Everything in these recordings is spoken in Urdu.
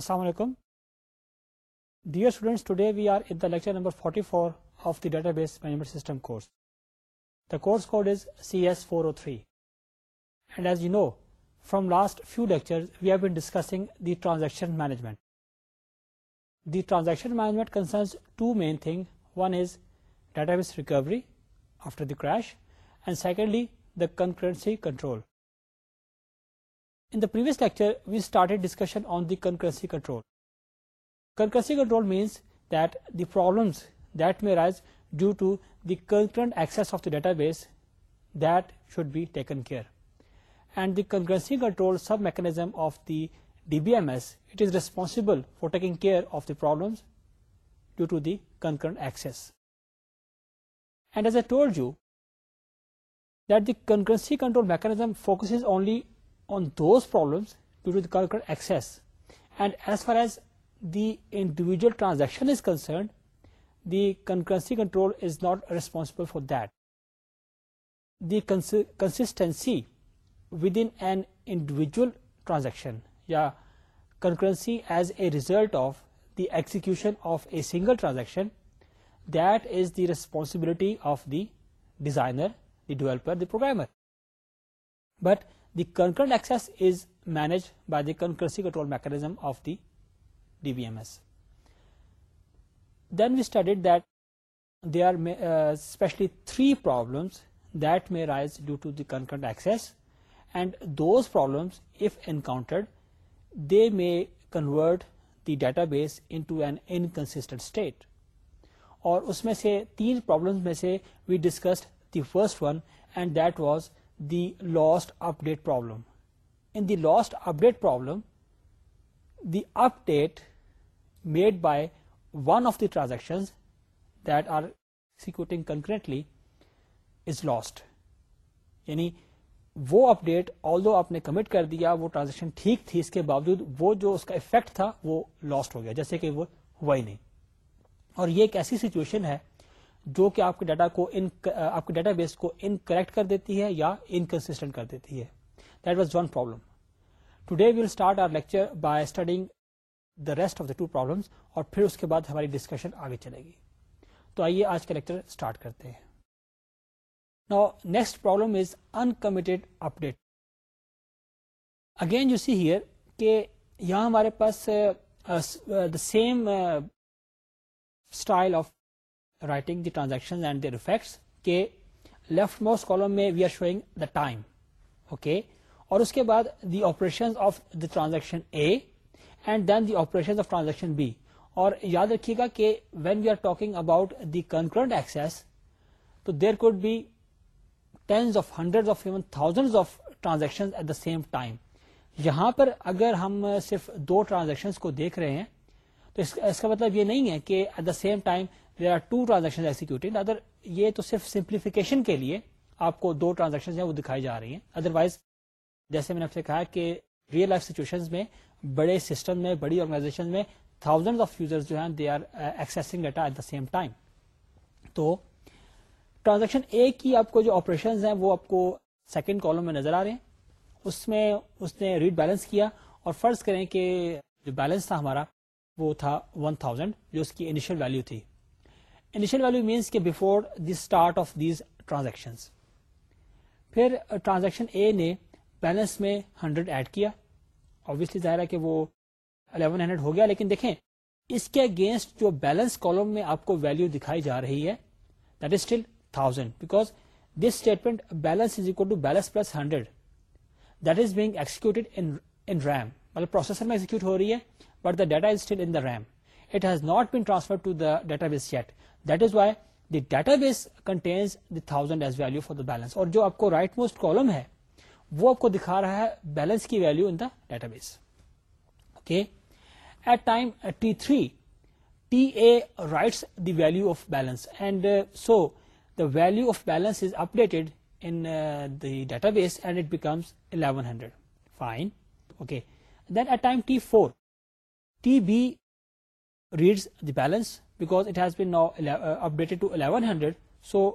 السلام علیکم dear students today we are in the lecture number forty four of the database management system course the course code is C S four O three and as you know from last few lecture we have been discussing the transaction management the transaction management concerns main thing one is database recovery after the crash and secondly the concurrency control In the previous lecture, we started discussion on the concurrency control. Concurrency control means that the problems that may arise due to the concurrent access of the database, that should be taken care. And the concurrency control sub-mechanism of the DBMS, it is responsible for taking care of the problems due to the concurrent access. And as I told you that the concurrency control mechanism focuses only on those problems due to the concurrent access. And as far as the individual transaction is concerned, the concurrency control is not responsible for that. The consistency within an individual transaction, yeah, concurrency as a result of the execution of a single transaction, that is the responsibility of the designer, the developer, the programmer. But the concurrent is is by by the control mechanism of of the M S then we studied that uh, are specially three problems that may rise to to the access and and those if encountered may may the database into an inconsistent state اور اس میں سے تین پرابلم میں سے we discussed the first one and that was the lost update problem in the lost update problem the update made by one of the transaction that are executing concurrently is lost یعنی وہ اپ ڈیٹ آل دو آپ نے کمٹ کر دیا وہ ٹرانزیکشن ٹھیک تھی اس کے باوجود وہ جو اس کا افیکٹ تھا وہ لاسٹ ہو گیا جیسے کہ وہ ہوا ہی نہیں اور یہ ایک ایسی سچویشن ہے جو کہ آپ کے ڈیٹا کو ان آپ کے ڈیٹا بیس کو انکریکٹ کر دیتی ہے یا انکنسٹنٹ کر دیتی ہے that was one problem today will start our lecture by studying the rest of the two problem اور پھر اس کے بعد ہماری ڈسکشن آگے چلے گی تو آئیے آج کا لیکچر اسٹارٹ کرتے ہیں update again you see here کہ یہاں ہمارے پاس style of writing the transaction and there کے لیفٹ موسٹ کالم میں we are showing the time okay اور اس کے بعد the operation of the transaction A and then the operation of transaction B اور یاد رکھیے گا کہ when we are talking about the concurrent access تو there could be tens of hundred of even thousand of transaction at the same time یہاں پر اگر ہم صرف دو ٹرانزیکشن کو دیکھ رہے ہیں تو اس کا مطلب یہ نہیں ہے کہ at the same time there are two transaction executing other یہ تو صرف سمپلیفکیشن کے لیے آپ کو دو ٹرانزیکشن ہیں وہ دکھائی جا رہی ہیں ادر وائز جیسے میں نے آپ سے کہا کہ ریئل لائف سچویشن میں بڑے سسٹم میں بڑی آرگنائزیشن میں تھاؤزینڈ آف یوزر جو ہیں they are accessing at the same time تو ٹرانزیکشن اے کی آپ کو جو آپریشن ہیں وہ آپ کو سیکنڈ کالم میں نظر آ رہے ہیں اس میں اس نے ریڈ بیلنس کیا اور فرض کریں کہ جو بیلنس تھا ہمارا وہ تھا ون تھاؤزینڈ جو اس کی انیشیل ویلو تھی initial value means before the start of these transaction A نے بیلنس میں ہنڈریڈ ایڈ کیا آبیسلی ظاہر ہے کہ وہ الیون ہنڈریڈ ہو گیا لیکن دیکھیں اس کے اگینسٹ جو بیلنس کالم میں آپ کو ویلو دکھائی جا رہی ہے that is still thousand because this statement balance is to balance plus hundred that is being in RAM مطلب پروسیسر میں ہو رہی ہے but the data is still in RAM it has not been transfer to the database set that is why the database contains the thousand as value for the balance اور جو آپ کو رائٹ موسٹ کالم ہے وہ آپ کو دکھا رہا ہے بیلنس کی value in the database okay at time T three T A writes the value of balance and so the value of balance is up database and it becomes eleven hundred fine okay then at time T four T B reads the balance ز بین نا update to eleven hundred so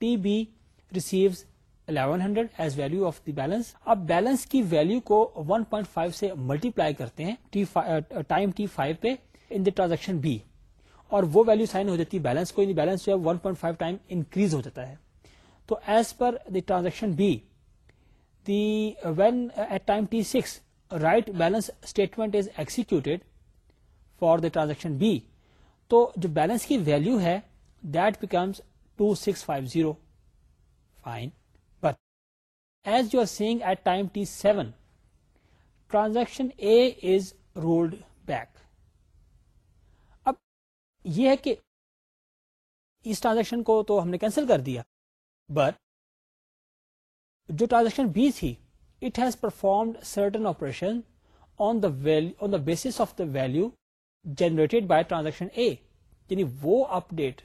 T B receive eleven hundred as value of the balance اب بیلنس کی ویلو کو ون پوائنٹ فائیو سے ملٹی پلائی کرتے ہیں ٹرانزیکشن بی uh, uh, اور وہ ویلو سائن ہو جاتی ہے بیلنس کون پوائنٹ فائیو ٹائم انکریز ہو جاتا ہے تو as per the transaction B when at time T six write balance statement is executed for the transaction B تو جو بیلنس کی ویلو ہے that becomes two six five zero fine but as you are seeing at time T seven transaction A is rolled back اب یہ ہے کہ اس ٹرانزیکشن کو تو ہم نے کینسل کر دیا بٹ جو ٹرانزیکشن بی تھی it has performed certain operation on the value on the base of the value generated by transaction A یعنی وہ اپ ڈیٹ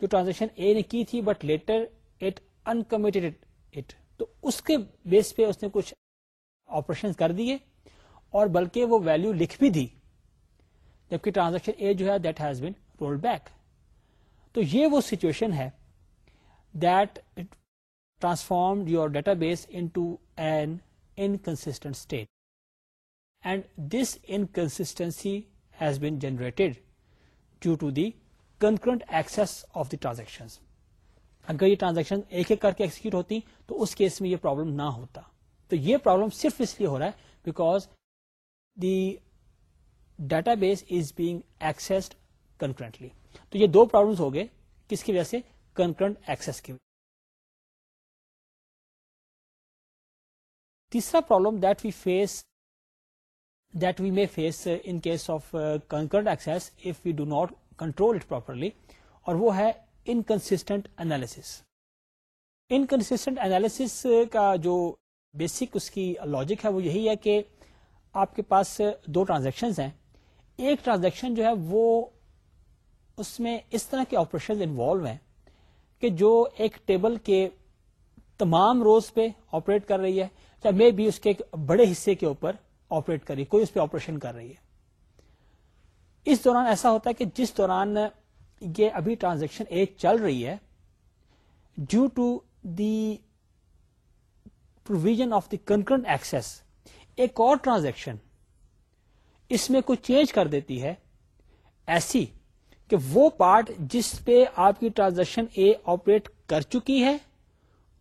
جو ٹرانزیکشن اے نے کی تھی but later it uncommitted it تو اس کے بیس پہ اس نے کچھ آپریشن کر دیے اور بلکہ وہ ویلو لکھ بھی دی جبکہ ٹرانزیکشن اے جو ہے that has been roll back تو یہ وہ سچویشن ہے that transform your database into an inconsistent state and this inconsistency generated due to the concurrent access of the transaction اگر یہ ٹرانزیکشن ایک ایک کر کے ایکسیکیوٹ ہوتی تو اس کیس میں یہ پرابلم نہ ہوتا تو یہ پرابلم صرف اس لیے ہو رہا ہے because the database is being accessed concurrently تو یہ دو پرابلمس ہو گئے کس کی وجہ سے کنکرنٹ ایکسس کی وجہ تیسرا problem that we face face in case of concurrent access if we do not control it properly اور وہ ہے inconsistent analysis inconsistent analysis uh, کا جو بیسک اس کی لاجک ہے وہ یہی ہے کہ آپ کے پاس uh, دو ٹرانزیکشن ہیں ایک ٹرانزیکشن جو ہے وہ اس میں اس طرح کے آپریشن انوالو ہیں کہ جو ایک ٹیبل کے تمام روز پہ آپریٹ کر رہی ہے یا مے بی اس کے ایک بڑے حصے کے اوپر آپریٹ کر رہی ہے کوئی اس پہ آپریشن کر رہی ہے اس دوران ایسا ہوتا ہے کہ جس دوران یہ ابھی ٹرانزیکشن اے چل رہی ہے due to the provision of the concurrent access ایک اور ٹرانزیکشن اس میں کوئی چینج کر دیتی ہے ایسی کہ وہ پارٹ جس پہ آپ کی ٹرانزیکشن اے آپریٹ کر چکی ہے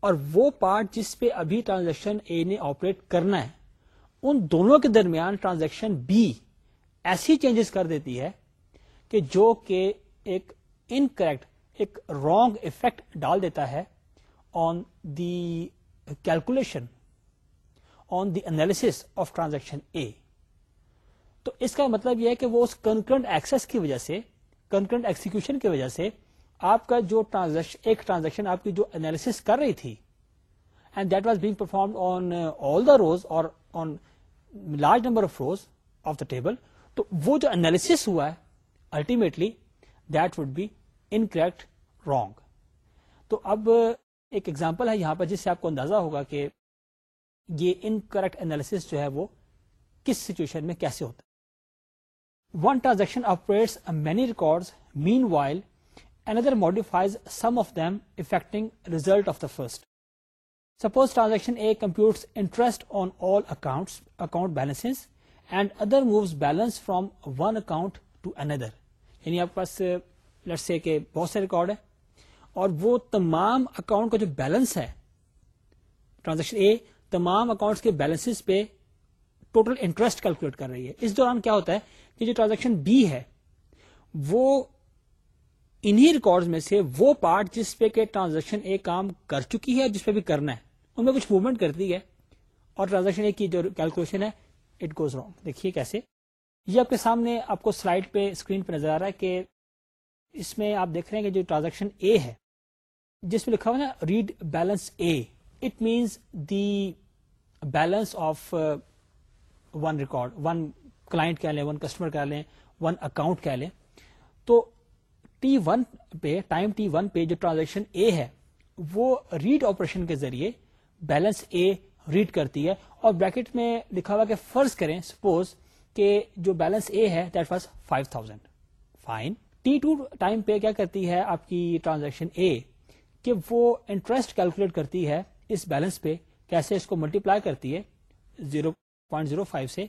اور وہ پارٹ جس پہ ابھی ٹرانزیکشن اے نے آپریٹ کرنا ہے ان دونوں کے درمیان ٹرانزیکشن بی ایسی چینجز کر دیتی ہے کہ جو کہ ایک انکریکٹ ایک رانگ افیکٹ ڈال دیتا ہے on the calculation on the analysis of transaction A تو اس کا مطلب یہ ہے کہ وہ اس کنکرنٹ ایکسس کی وجہ سے کنکرنٹ ایکسیکیوشن کی وجہ سے آپ کا جو ٹرانزیکشن ایک ٹرانزیکشن آپ کی جو اینالیس کر رہی تھی and that was being perform on all the rows اور on large number of rows of the table تو وہ جو انالیس ہوا ہے ultimately that would be incorrect wrong تو اب ایک ایگزامپل ہے یہاں پر جس سے آپ کو اندازہ ہوگا کہ یہ انکریکٹ انالیس جو ہے وہ کس سچویشن میں کیسے ہوتا ہے one transaction operates many record meanwhile another modifies some of them affecting result of the first suppose transaction A computes interest on all account account balance and other moves balance from one account to another یعنی آپ کے پاس سے کے بہت سے ریکارڈ ہے اور وہ تمام اکاؤنٹ کا جو بیلنس ہے ٹرانزیکشن اے تمام اکاؤنٹ کے بیلنس پہ ٹوٹل انٹرسٹ کیلکولیٹ کر رہی ہے اس دوران کیا ہوتا ہے کہ جو ٹرانزیکشن بی ہے وہ انہی ریکارڈ میں سے وہ پارٹ جس پہ کہ ٹرانزیکشن اے کام کر چکی ہے جس پہ بھی کرنا ہے ان میں کچھ موومنٹ کرتی ہے اور ٹرانزیکشن کی جو کیلکولیشن ہے اٹ گوز رانگ دیکھیے کیسے یہ آپ کے سامنے آپ کو سلائڈ پہ اسکرین پہ نظر آ رہا ہے کہ اس میں آپ دیکھ رہے ہیں کہ جو ٹرانزیکشن اے ہے جس میں لکھا ہوا ہے read balance A it means the balance of one record one client کہہ لیں ون کسٹمر کہہ لیں ون اکاؤنٹ کہہ لیں تو ٹی ون پہ ٹائم ٹی ون پہ جو ٹرانزیکشن اے ہے وہ ریڈ آپریشن کے ذریعے بیلنس اے ریڈ کرتی ہے اور بریکٹ میں لکھا ہوا کہ فرض کریں سپوز کہ جو بیلنس اے ہے that was thousand fine T two time پہ کیا کرتی ہے آپ کی ٹرانزیکشن اے کہ وہ انٹرسٹ کیلکولیٹ کرتی ہے اس بیلنس پہ کیسے اس کو ملٹی کرتی ہے 0.05 سے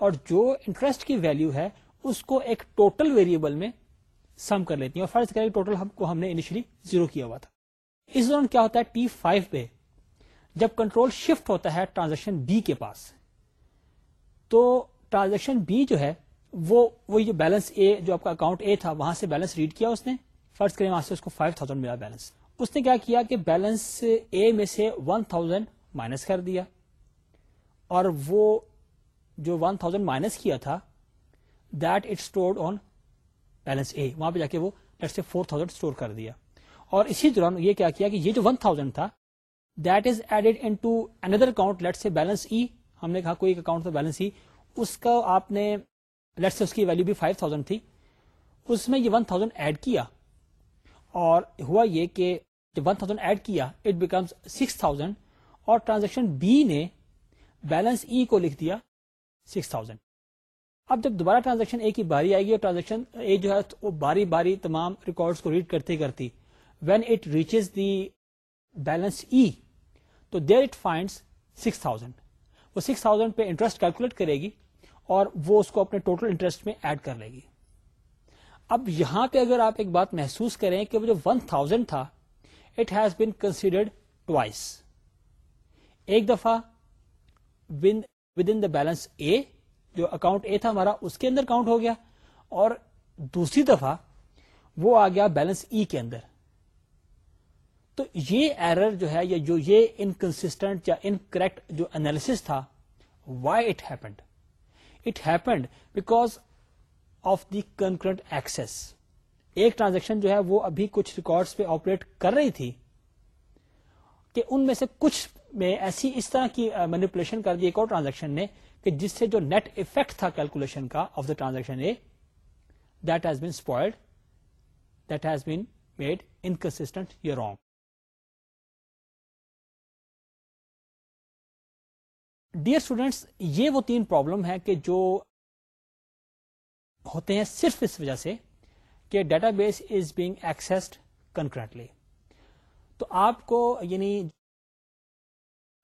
اور جو انٹرسٹ کی ویلو ہے اس کو ایک ٹوٹل ویریبل میں سم کر لیتی ہیں اور فرض کریں ٹوٹل ہم کو ہم نے انیشلی زیرو کیا ہوا تھا اس دوران کیا ہوتا ہے ٹی فائیو پہ جب کنٹرول شفٹ ہوتا ہے ٹرانزیکشن بی کے پاس تو ٹرانزیکشن بی جو ہے وہ بیلنس اے جو آپ کا اکاؤنٹ اے تھا وہاں سے بیلنس ریڈ کیا اس نے فرسٹ کریں وہاں سے اس فائیو تھاؤزینڈ ملا بیلنس اس نے کیا کیا کہ بیلنس اے میں سے ون تھاؤزینڈ مائنس کر دیا اور وہ جو ون تھاؤزینڈ مائنس کیا تھا that it stored on balance A وہاں پہ جا کے وہ فور تھاؤزینڈ اسٹور کر دیا اور اسی دوران یہ کیا کہ یہ جو ون تھاؤزینڈ تھا that is added into another account let's say balance E ہم نے کہا کوئی ایک اکاؤنٹ تھا بیلنس ای اس کا آپ نے لیٹ سے اس کی ویلو بھی فائیو تھاؤزینڈ تھی اس میں یہ ون تھاؤزینڈ ایڈ کیا اور ہوا یہ کہ جب ایڈ کیا اٹ بیکمس اور ٹرانزیکشن بی نے بیلنس ای e کو لکھ دیا سکس تھاؤزینڈ اب جب دوبارہ ٹرانزیکشن اے کی باری آئے گی اور ٹرانزیکشن اے جو ہے وہ باری باری تمام ریکارڈ کو ریڈ کرتی کرتی when it reaches the balance E تو there it finds six thousand وہ سکس تھاؤزینڈ پہ انٹرسٹ کیلکولیٹ کرے گی اور وہ اس کو اپنے ٹوٹل انٹرسٹ میں ایڈ کر لے گی اب یہاں پہ اگر آپ ایک بات محسوس کریں کہ وہ جو ون تھاؤزینڈ تھا it has been considered twice ایک دفعہ ود ان دا بیلنس اے جو اکاؤنٹ اے تھا ہمارا اس کے اندر کاؤنٹ ہو گیا اور دوسری دفعہ وہ آ گیا بیلنس ای e کے اندر تو یہ ایرر جو ہے یا جو یہ انکنسٹنٹ یا ان کریکٹ جو انالیس تھا why it happened it happened because of the concurrent access ایک ٹرانزیکشن جو ہے وہ ابھی کچھ ریکارڈس پہ آپریٹ کر رہی تھی کہ ان میں سے کچھ میں ایسی اس طرح کی مینپولیشن کر دی ایک اور ٹرانزیکشن نے کہ جس سے جو نیٹ افیکٹ تھا کیلکولیشن کا of the transaction A that has been spoiled that has been made inconsistent you wrong dear students یہ وہ تین پرابلم ہے کہ جو ہوتے ہیں صرف اس وجہ سے کہ database is being accessed concurrently تو آپ کو یعنی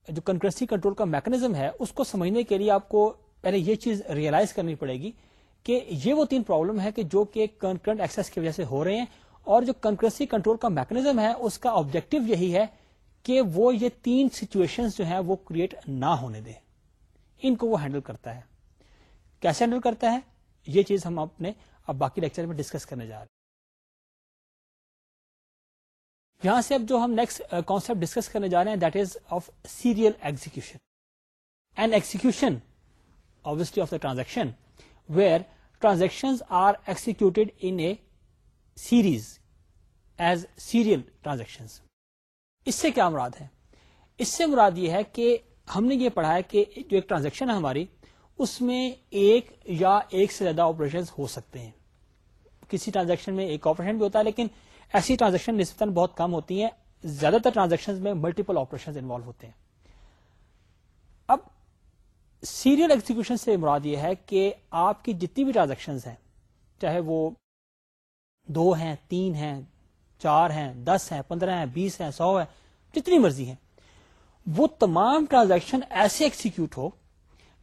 جو کنکرنسی کنٹرول کا میکنیزم ہے اس کو سمجھنے کے لیے آپ کو پہلے یہ چیز ریئلائز کرنی پڑے گی کہ یہ وہ تین پرابلم ہے کہ جو کہ کنکرنٹ ایکسس کی وجہ سے ہو رہے ہیں اور جو کنکرنسی کنٹرول کا میکنیزم ہے اس کا آبجیکٹو یہی ہے کہ وہ یہ تین سچویشن جو ہیں وہ کریٹ نہ ہونے دیں ان کو وہ ہینڈل کرتا ہے کیسے ہینڈل کرتا ہے یہ چیز ہم اپنے اب باقی لیکچر میں ڈسکس کرنے جا رہے ہیں یہاں سے اب جو ہم نیکسٹ کانسپٹ ڈسکس کرنے جا رہے ہیں that is of serial execution and execution obviously of the transaction where transaction are execute in a series as serial transaction اس سے کیا مراد ہے اس سے مراد یہ ہے کہ ہم نے یہ پڑھا ہے کہ جو ایک ٹرانزیکشن ہے ہماری اس میں ایک یا ایک سے زیادہ آپریشن ہو سکتے ہیں کسی ٹرانزیکشن میں ایک آپریشن بھی ہوتا ہے لیکن ایسی ٹرانزیکشن نسبتاً بہت کم ہوتی ہیں زیادہ تر ٹرانزیکشن میں ملٹیپل آپریشن انوالو ہوتے ہیں اب سیریل ایگزیکشن سے مراد یہ ہے کہ آپ کی جتنی بھی ٹرانزیکشن ہیں چاہے وہ دو ہیں تین ہیں چار ہیں دس ہیں پندرہ ہیں بیس ہیں سو ہیں جتنی مرضی ہیں وہ تمام ٹرانزیکشن ایسے ایکسیکیوٹ ہو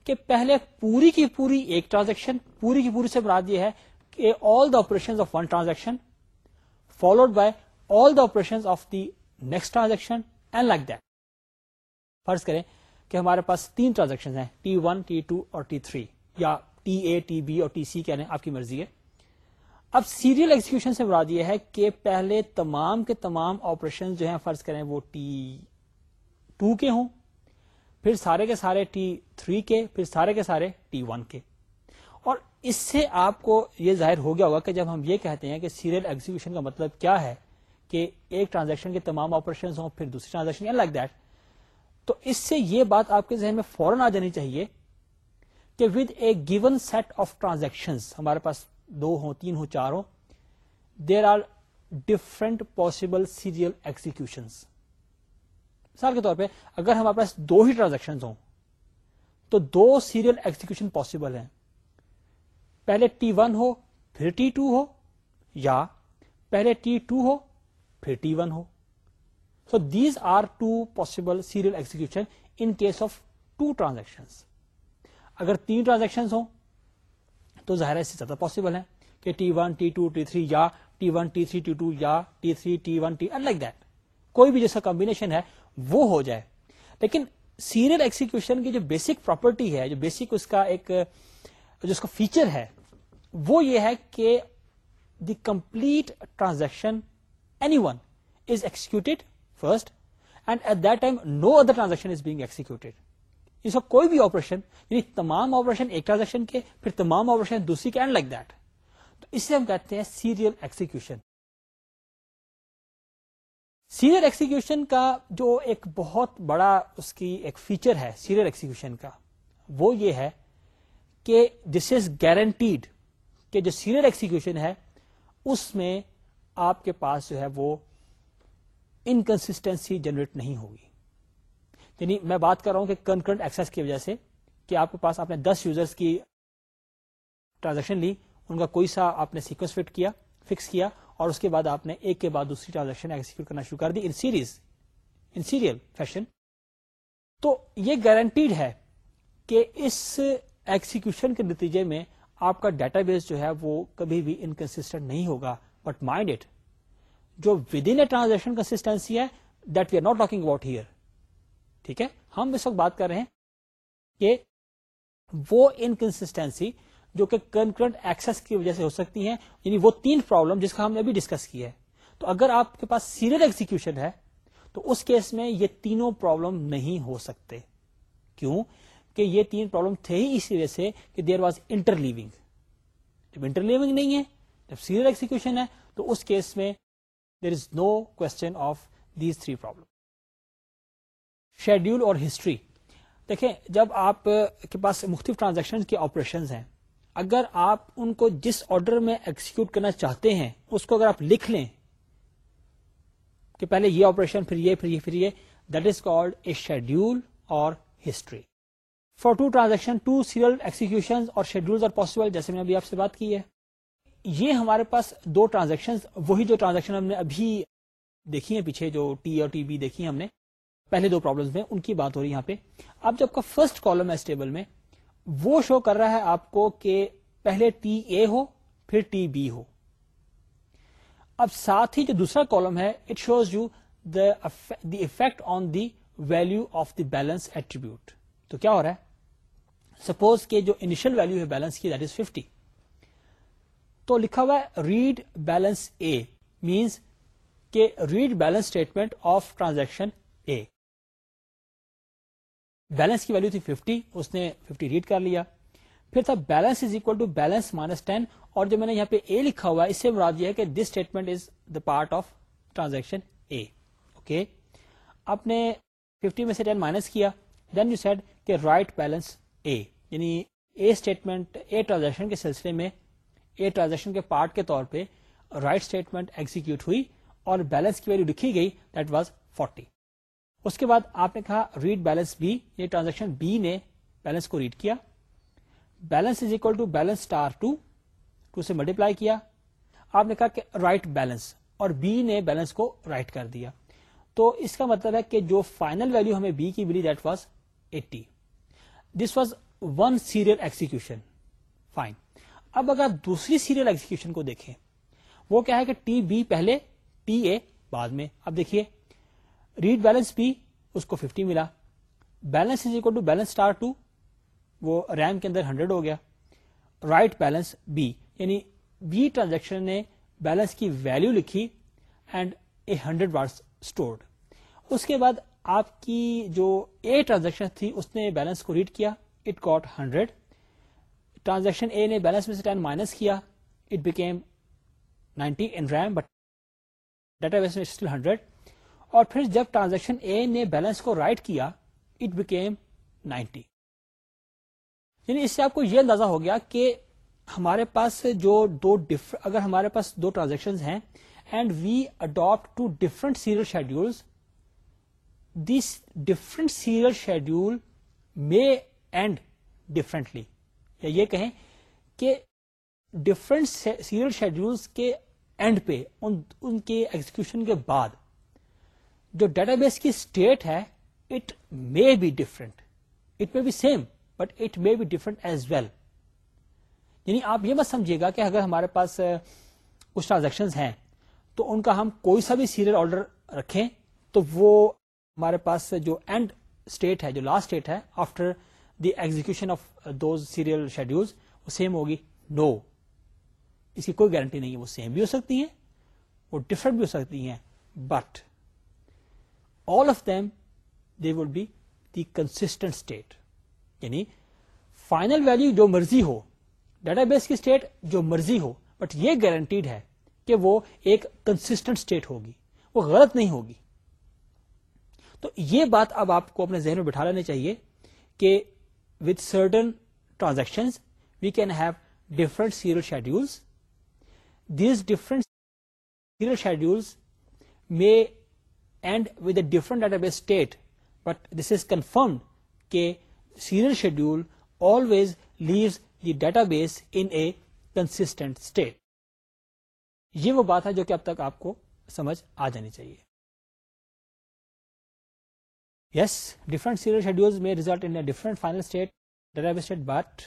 کہ پہلے پوری کی پوری ایک ٹرانزیکشن پوری کی پوری سے براد یہ ہے کہ all the operation of one transaction followed by all the operation of the next transaction and like that فرض کریں کہ ہمارے پاس تین ٹرانزیکشن ہیں ٹی ون ٹی ٹو اور ٹی تھری یا ٹی اے ٹی بی اور ٹی سی ہیں آپ کی مرضی ہے اب سیریل ایگزیکشن سے براد یہ ہے کہ پہلے تمام کے تمام آپریشن جو ہیں فرض کریں وہ ٹی ٹو کے ہوں پھر سارے کے سارے ٹی تھری کے پھر سارے کے سارے ٹی ون کے اور اس سے آپ کو یہ ظاہر ہو گیا ہوگا کہ جب ہم یہ کہتے ہیں کہ سیریل ایگزیکشن کا مطلب کیا ہے کہ ایک ٹرانزیکشن کے تمام آپریشن ہوں پھر دوسری ٹرانزیکشن لائک دیٹ تو اس سے یہ بات آپ کے ذہن میں فوراً آ جانی چاہیے کہ with a given set of transaction ہمارے پاس دو ہوں تین ہوں چار ہوں there are different possible serial executions مثال کے طور پہ اگر ہمارے پاس دو ہی ٹرانزیکشن ہوں تو دو سیریل ایگزیکشن پاسبل ہیں پہلے ٹی ون ہو پھر ہو یا ٹی ٹو ہو پھر T one who so these are two possible serial execution in case of two transaction اگر تین ٹرانزیکشن ہوں تو ظاہر ہے اس سے زیادہ پاسبل ہے کہ ٹی ون ٹی تھری یا T one T three T three T one that کوئی بھی جیسا کمبینیشن ہے وہ ہو جائے لیکن سیریل ایکسیکیوشن کی جو بیسک پراپرٹی ہے جو بیسک اس کا ایک جو اس کا فیچر ہے وہ یہ ہے کہ the complete transaction any one is executed first and at that time no other transaction is being executed اس کا کوئی بھی آپریشن یعنی تمام آپریشن ایک ٹرانزیکشن کے پھر تمام آپریشن دوسری کے اینڈ لائک دیٹ تو اسے ہم کہتے ہیں سیریل ایکسیکیوشن سینئر ایکسیکیوشن کا جو ایک بہت بڑا اس کی ایک فیچر ہے سینئر یہ ہے کہ دس از گارنٹیڈ کہ جو سینئر ایکسیکیوشن ہے اس میں آپ کے پاس جو ہے وہ انکنسٹینسی جنریٹ نہیں ہوگی یعنی میں بات کر رہا ہوں کہ کنکرنٹ ایکسس کی وجہ سے کہ آپ کے پاس آپ نے دس یوزر کی ٹرانزیکشن لی ان کا کوئی سا آپ نے سیکوینس فٹ کیا فکس کیا اور اس کے بعد آپ نے ایک کے بعد دوسری ٹرانزیکشن کرنا شروع کر دی in in series serial fashion تو یہ گارنٹیڈ ہے کہ اس ایکسیکیوشن کے نتیجے میں آپ کا ڈیٹا بیس جو ہے وہ کبھی بھی انکنسٹنٹ نہیں ہوگا بٹ مائنڈ اٹ جو with in a transaction consistency ہے that we are not talking about here ٹھیک ہے ہم اس وقت بات کر رہے ہیں کہ وہ انکنسٹینسی جو کہ کنکرنٹ ایکسس کی وجہ سے ہو سکتی ہیں یعنی وہ تین پرابلم جس کا ہم نے ابھی ڈسکس کیا ہے تو اگر آپ کے پاس سیریل ایگزیکشن ہے تو اس کیس میں یہ تینوں پرابلم نہیں ہو سکتے کیوں کہ یہ تین پرابلم تھے ہی اسی وجہ سے کہ دیر واز انٹر لیونگ جب انٹر لیونگ نہیں ہے جب سیریل ایگزیکوشن ہے تو اس کیس میں there is no question of these three problem schedule اور ہسٹری دیکھیں جب آپ کے پاس مختلف ٹرانزیکشن کے آپریشن ہیں اگر آپ ان کو جس آرڈر میں ایکسیکیوٹ کرنا چاہتے ہیں اس کو اگر آپ لکھ لیں کہ پہلے یہ آپریشن پھر پھر پھر یہ یہ یہ that is called a schedule اور history for two transaction two serial execution اور شیڈیول آر پاسبل جیسے میں ابھی آپ سے بات کی ہے یہ ہمارے پاس دو ٹرانزیکشن وہی جو ٹرانزیکشن ہم نے ابھی دیکھی ہیں پیچھے جو ٹی اور ٹی بی دیکھی ہم نے پہلے دو پرابلمس میں ان کی بات ہو رہی ہے یہاں پہ اب جب کا فرسٹ کالم ہے اس ٹیبل میں وہ شو کر رہا ہے آپ کو کہ پہلے ٹی اے ہو پھر ٹی بی ہو اب ساتھ ہی جو دوسرا کالم ہے it shows you the effect on the value of the balance attribute تو کیا ہو رہا ہے سپوز کے جو انیشل ویلو ہے بیلنس کی دیٹ از 50 تو لکھا ہوا ہے ریڈ بیلنس اے مینس کہ read balance statement of transaction A balance کی ویلو تھی 50 اس نے 50 ریڈ کر لیا پھر تھا balance is equal to balance minus ten اور جو میں نے یہاں پہ اے لکھا ہوا ہے اس سے مراد یہ ہے کہ this statement is the part of transaction A okay آپ نے 50 میں سے 10 مائنس کیا دین یو سیڈ کہ رائٹ بیلنس اے یعنی اے اے اسٹیٹمنٹ ٹرانزیکشن کے سلسلے میں اے ٹرانزیکشن کے پارٹ کے طور پہ رائٹ اسٹیٹمنٹ ایگزیکیوٹ ہوئی اور بیلنس کی ویلو لکھی گئی دیٹ واز فورٹی اس کے بعد آپ نے کہا ریڈ بیلنس بی یہ ٹرانزیکشن بی نے بیلنس کو ریڈ کیا balance is equal to balance star two سے ملٹیپلائی کیا آپ نے کہا کہ رائٹ بیلنس اور بی نے بیلنس کو رائٹ کر دیا تو اس کا مطلب ہے کہ جو فائنل ویلو ہمیں بی کی ملی that was eighty this was one serial execution fine اب اگر دوسری سیریل ایکسیکیوشن کو دیکھیں وہ کیا ہے کہ ٹی بی پہلے ٹی اے بعد میں اب دیکھیے ریڈ بیلنس بھی اس کو ففٹی ملا balance is equal to balance star two وہ ریم کے اندر ہنڈریڈ ہو گیا رائٹ بیلنس بی یعنی بی ٹرانزیکشن نے بیلنس کی ویلو لکھی and a hundred was stored اس کے بعد آپ کی جو اے ٹرانزیکشن تھی اس نے بیلنس کو ریڈ کیا it got hundred transaction A نے بیلنس میں سے ٹین مائنس کیا it became ninety in RAM but database میں اسٹل ہنڈریڈ اور پھر جب ٹرانزیکشن اے نے بیلنس کو رائٹ کیا اٹ بیکیم نائنٹی یعنی اس سے آپ کو یہ اندازہ ہو گیا کہ ہمارے پاس جو دو اگر ہمارے پاس دو ٹرانزیکشن ہیں and we adopt two different serial schedules this different serial schedule may end differently یہ کہیں کہ ڈفرنٹ سیریل شیڈیولس کے اینڈ پہ ان کے ایگزیکشن کے بعد جو ڈیٹا بیس کی اسٹیٹ ہے it may be different it may be same but it may be different as well یعنی آپ یہ مت سمجھیے گا کہ اگر ہمارے پاس کچھ ٹرانزیکشن ہیں تو ان کا ہم کوئی سا بھی سیریل آرڈر رکھیں تو وہ ہمارے پاس جو اینڈ اسٹیٹ ہے جو لاسٹ اسٹیٹ ہے after the execution of those serial schedule وہ سیم ہوگی نو اس کی کوئی گارنٹی نہیں ہے وہ سیم بھی ہو سکتی ہیں وہ ڈفرنٹ بھی ہو سکتی ہیں but would be the constant state یعنی فائنل ویلو جو مرضی ہو ڈیٹا بیس کی اسٹیٹ جو مرضی ہو بٹ یہ گارنٹیڈ ہے کہ وہ ایک کنسٹنٹ اسٹیٹ ہوگی وہ غلط نہیں ہوگی تو یہ بات اب آپ کو اپنے ذہن میں بٹھا لینا چاہیے کہ with certain transaction we can have different serial schedules these different serial schedules میں and with a different database state but this is confirm کہ serial schedule always leaves database in a constant state یہ وہ بات ہے جو کہ اب تک آپ کو سمجھ آ جانی چاہیے یس ڈفرنٹ سیریل شیڈیول میں result in different final state database state but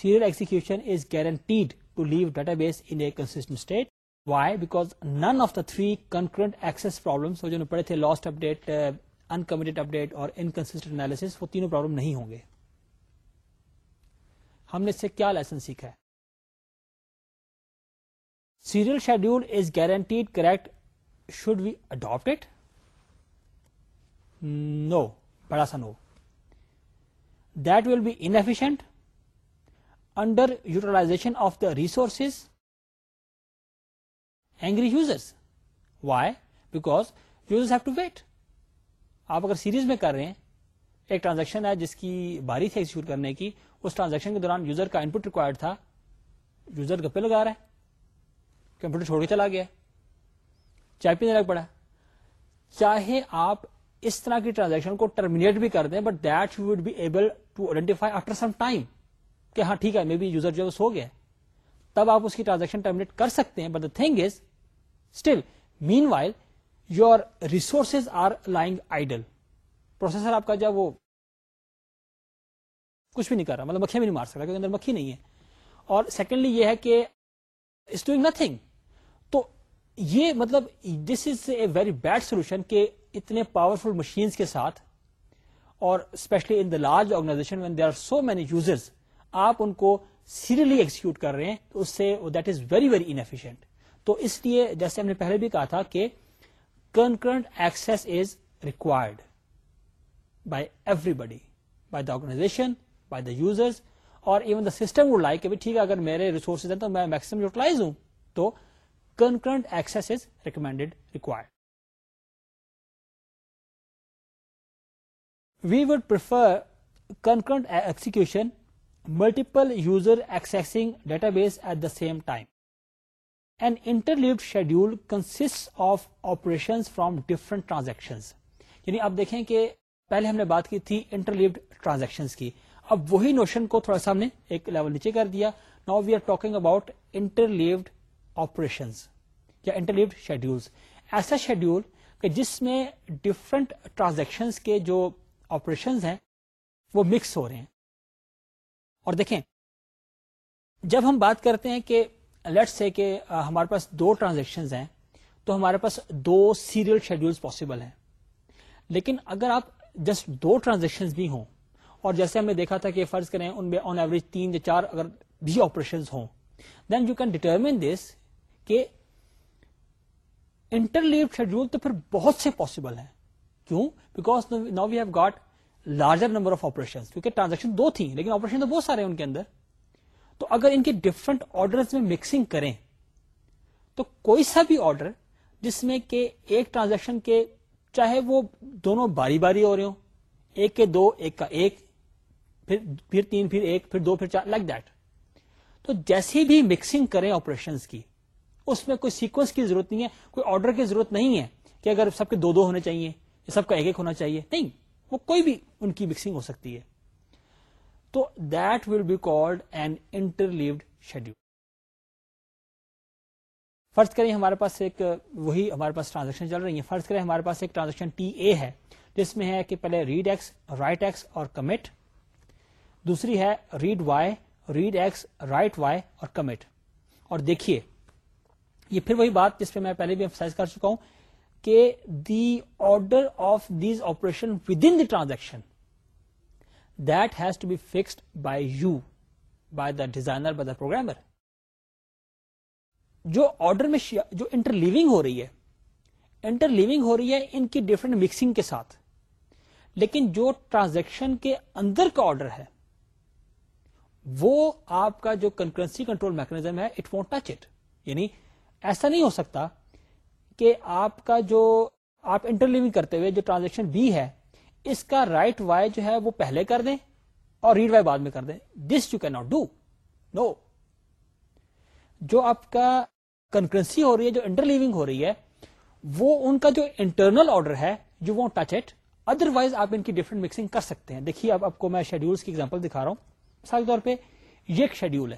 serial execution is guaranteed to leave database in a consistent state why because none of the three concurrent access problems جو پڑے تھے لاسٹ اپڈیٹ انکمیٹڈ اپڈیٹ اور انکنسٹنٹ اینالیس وہ تینوں پرابلم نہیں ہوں گے ہم نے اس سے کیا لیسن سیکھا ہے serial schedule is guaranteed correct should be adopt it no بڑا سا no that will be inefficient underutilization of the resources angry users why to wait آپ اگر سیریز میں کر رہے ہیں ایک ٹرانزیکشن ہے جس کی باری تھی ایکسیکیوٹ کرنے کی اس ٹرانزیکشن کے دوران یوزر کا انپٹ ریکوائرڈ تھا یوزر گپے لگا رہا ہے کمپیوٹر چھوڑ کے چلا گیا چائے پینے لگ پڑا چاہے آپ اس طرح کی ٹرانزیکشن کو ٹرمینیٹ بھی کر دیں but that you would be able to identify after some time کہ ہاں ٹھیک ہے مے بی یوزر جو سو گیا تب آپ اس کی ٹرانزیکشن ٹرمنیٹ کر سکتے ہیں but the thing is still meanwhile your resources are lying idle processor آپ کا جب وہ کچھ بھی نہیں کر رہا مطلب مکھیاں بھی نہیں مار سکتا کیونکہ اندر مکھی نہیں ہے اور سیکنڈلی یہ ہے کہ اٹس ڈوئنگ نتنگ تو یہ مطلب this is a very bad solution کہ اتنے پاورفل مشینس کے ساتھ اور especially in the large organization when they are so many users آپ ان کو سیریلی ایکسیکیوٹ کر رہے ہیں تو اس سے that is very very inefficient تو اس لیے جیسے ہم نے پہلے بھی کہا تھا کہ concurrent access is required by everybody by the organization by the users اور even the system would like ٹھیک ہے اگر میرے ریسورسز ہیں تو میں میکسیمم یوٹیلائز ہوں تو concurrent access is recommended required we would prefer concurrent execution multiple user accessing database at the same time an interleaved schedule consist of operation from different transaction یعنی آپ دیکھیں کہ پہلے ہم نے بات کی تھی انٹرلیوڈ ٹرانزیکشن کی اب وہی نوشن کو تھوڑا سا ہم نے ایک لیول نیچے کر دیا نا we are talking about interleaved operations یا انٹرلیوڈ شیڈیول ایسا شیڈیول کہ جس میں ڈفرنٹ ٹرانزیکشن کے جو آپریشن ہیں وہ مکس ہو رہے ہیں اور دیکھیں جب ہم بات کرتے ہیں کہ لیٹ سے کہ ہمارے پاس دو ٹرانزیکشن ہیں تو ہمارے پاس دو سیریل شیڈیول پاسبل ہیں لیکن اگر آپ جسٹ دو ٹرانزیکشن بھی ہوں اور جیسے ہم نے دیکھا تھا کہ فرض کریں ان میں آن ایوریج تین یا چار اگر بھی آپریشن ہوں then you can determine this کہ انٹرلیو شیڈیول تو پھر بہت سے پاسبل ہیں کیوں because now we have got larger number of operation کیونکہ ٹرانزیکشن دو تھی لیکن آپریشن تو بہت سارے ہیں ان کے اندر تو اگر ان کے ڈفرنٹ آرڈر میں مکسنگ کریں تو کوئی سا بھی آرڈر جس میں کہ ایک ٹرانزیکشن کے چاہے وہ دونوں باری باری ہو رہے ہوں ایک کے دو پھر چار لائک دیٹ تو جیسی بھی مکسنگ کریں آپریشن کی اس میں کوئی سیکوینس کی ضرورت نہیں ہے کوئی آرڈر کی ضرورت نہیں ہے کہ اگر سب کے دو دو ہونے چاہیے سب کا ایک ایک ہونا چاہیے نہیں وہ کوئی بھی ان کی مکسنگ ہو سکتی ہے تو that will be called an interleaved schedule فرض کریں ہمارے پاس ایک وہی ہمارے پاس ٹرانزیکشن چل رہی ہے فرض کریں ہمارے پاس ایک ٹرانزیکشن ٹی اے ہے جس میں ہے کہ پہلے ریڈ ایکس رائٹ ایکس اور کمٹ دوسری ہے read Y read X write Y اور کمٹ اور دیکھیے یہ پھر وہی بات جس پہ میں پہلے بھی کر چکا ہوں کہ the order of these operation within the transaction that has to be fixed by you by the designer by the programmer جو آرڈر میں جو انٹر لیونگ ہو رہی ہے انٹرلیونگ ہو رہی ہے ان کی ڈفرینٹ مکسنگ کے ساتھ لیکن جو ٹرانزیکشن کے اندر کا آرڈر ہے وہ آپ کا جو کنکرنسی کنٹرول میکنیزم ہے اٹ وانٹ ٹچ اٹ یعنی ایسا نہیں ہو سکتا کہ آپ کا جو آپ انٹر لیونگ کرتے ہوئے جو ٹرانزیکشن بی ہے اس کا رائٹ وائی جو ہے وہ پہلے کر دیں اور ریڈ وائی بعد میں کر دیں this you can not do no جو آپ کا کنکرنسی ہو رہی ہے جو انٹر لیونگ ہو رہی ہے وہ ان کا جو انٹرنل آرڈر ہے ٹچ اٹ ادر وائز آپ ان کی ڈفرنٹ مکسنگ کر سکتے ہیں دیکھیے اب آپ کو میں شیڈیول کی ایگزامپل دکھا رہا ہوں مثال کے طور پہ یہ ایک شیڈیول ہے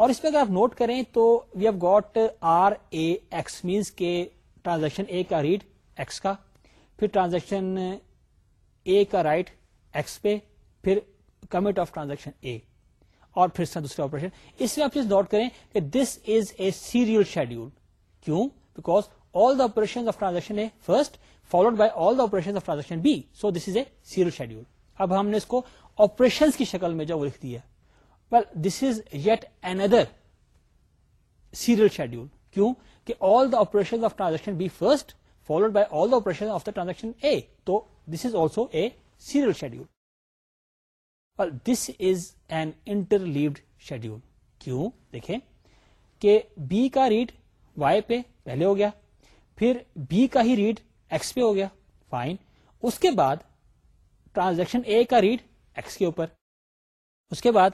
اور اس میں اگر آپ نوٹ کریں تو we have got R A X means کے ٹرانزیکشن اے کا ریڈ ایکس کا پھر ٹرانزیکشن اے کا رائٹ ایکس پہ پھر کمٹ آف ٹرانزیکشن اے اور پھر دوسرا آپریشن اس میں آپ چیز نوٹ کریں کہ this is a serial schedule کیوں because all the operation of transaction A first followed by all the operation of transaction B so this is a serial schedule اب ہم نے اس کو آپریشن کی شکل میں جو لکھ دیا ہے this is yet N other serial schedule کیوں کہ all the operation of transaction B first followed by all the operation of the transaction A تو this is also a serial schedule this is an interleaved schedule کیوں دیکھیں کہ بی کا ریڈ وائی پہ پہلے ہو گیا پھر بی کا ہی ریڈ ایکس پہ ہو گیا فائن اس کے بعد ٹرانزیکشن اے کا ریڈ ایکس کے اوپر اس کے بعد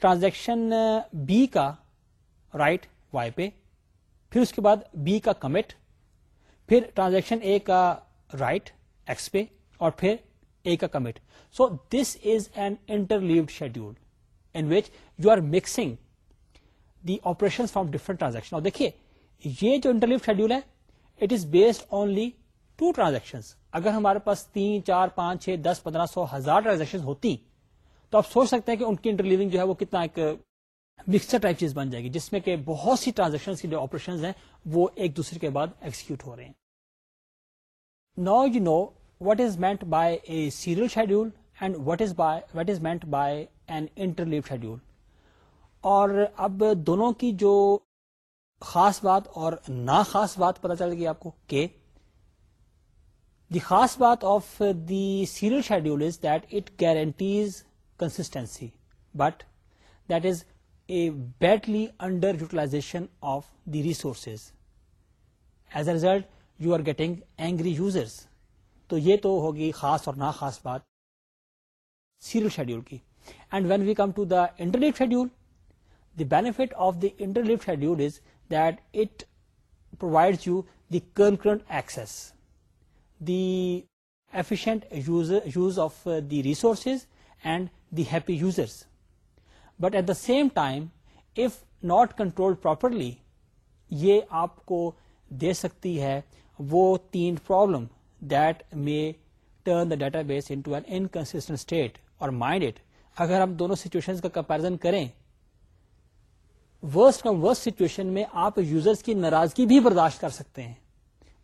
ٹرانزیکشن بی کا رائٹ وائی پہ پھر اس کے بعد بی کا کمٹ پھر ٹرانزیکشن اے کا رائٹ ایکس پہ اور پھر اے کا commit so this is an interleaved schedule in which you are mixing the operation from different transaction اور دیکھیے یہ جو انٹرلیوڈ شیڈیول ہے it is based only two transaction اگر ہمارے پاس تین چار پانچ چھ دس پندرہ سو ہزار ٹرانزیکشن ہوتی تو آپ سوچ سکتے ہیں کہ ان کی انٹرلیونگ جو ہے وہ کتنا ایک مکسر ٹائپ چیز بن جائے گی جس میں کہ بہت سی ٹرانزیکشن کی جو آپریشن ہیں وہ ایک دوسرے کے بعد ایکسیکیوٹ ہو رہے ہیں now you know what is meant by a serial schedule and what is by what is meant by an interleave schedule اور اب دونوں کی جو خاص بات اور نا خاص بات پتا چلے گی آپ کو کہ دی خاص بات of the serial schedule is that it guarantees consistency but that is a badly underutilization of the resources as a result you are getting angry users تو یہ تو ہوگی خاص اور خاص بات سیریل شیڈیول کی and when we come to the interleaved schedule the benefit of the interleaved schedule is that it provide you the concurrent access the efficient use of the resources and happy users but at the same time if not control properly یہ آپ کو دے سکتی ہے وہ تین problem that may turn the database into an inconsistent state اور مائنڈ اٹ اگر ہم دونوں سچویشن کا کمپیرزن کریں ورسٹ کم ورسٹ سچویشن میں آپ یوزرس کی ناراضگی بھی برداشت کر سکتے ہیں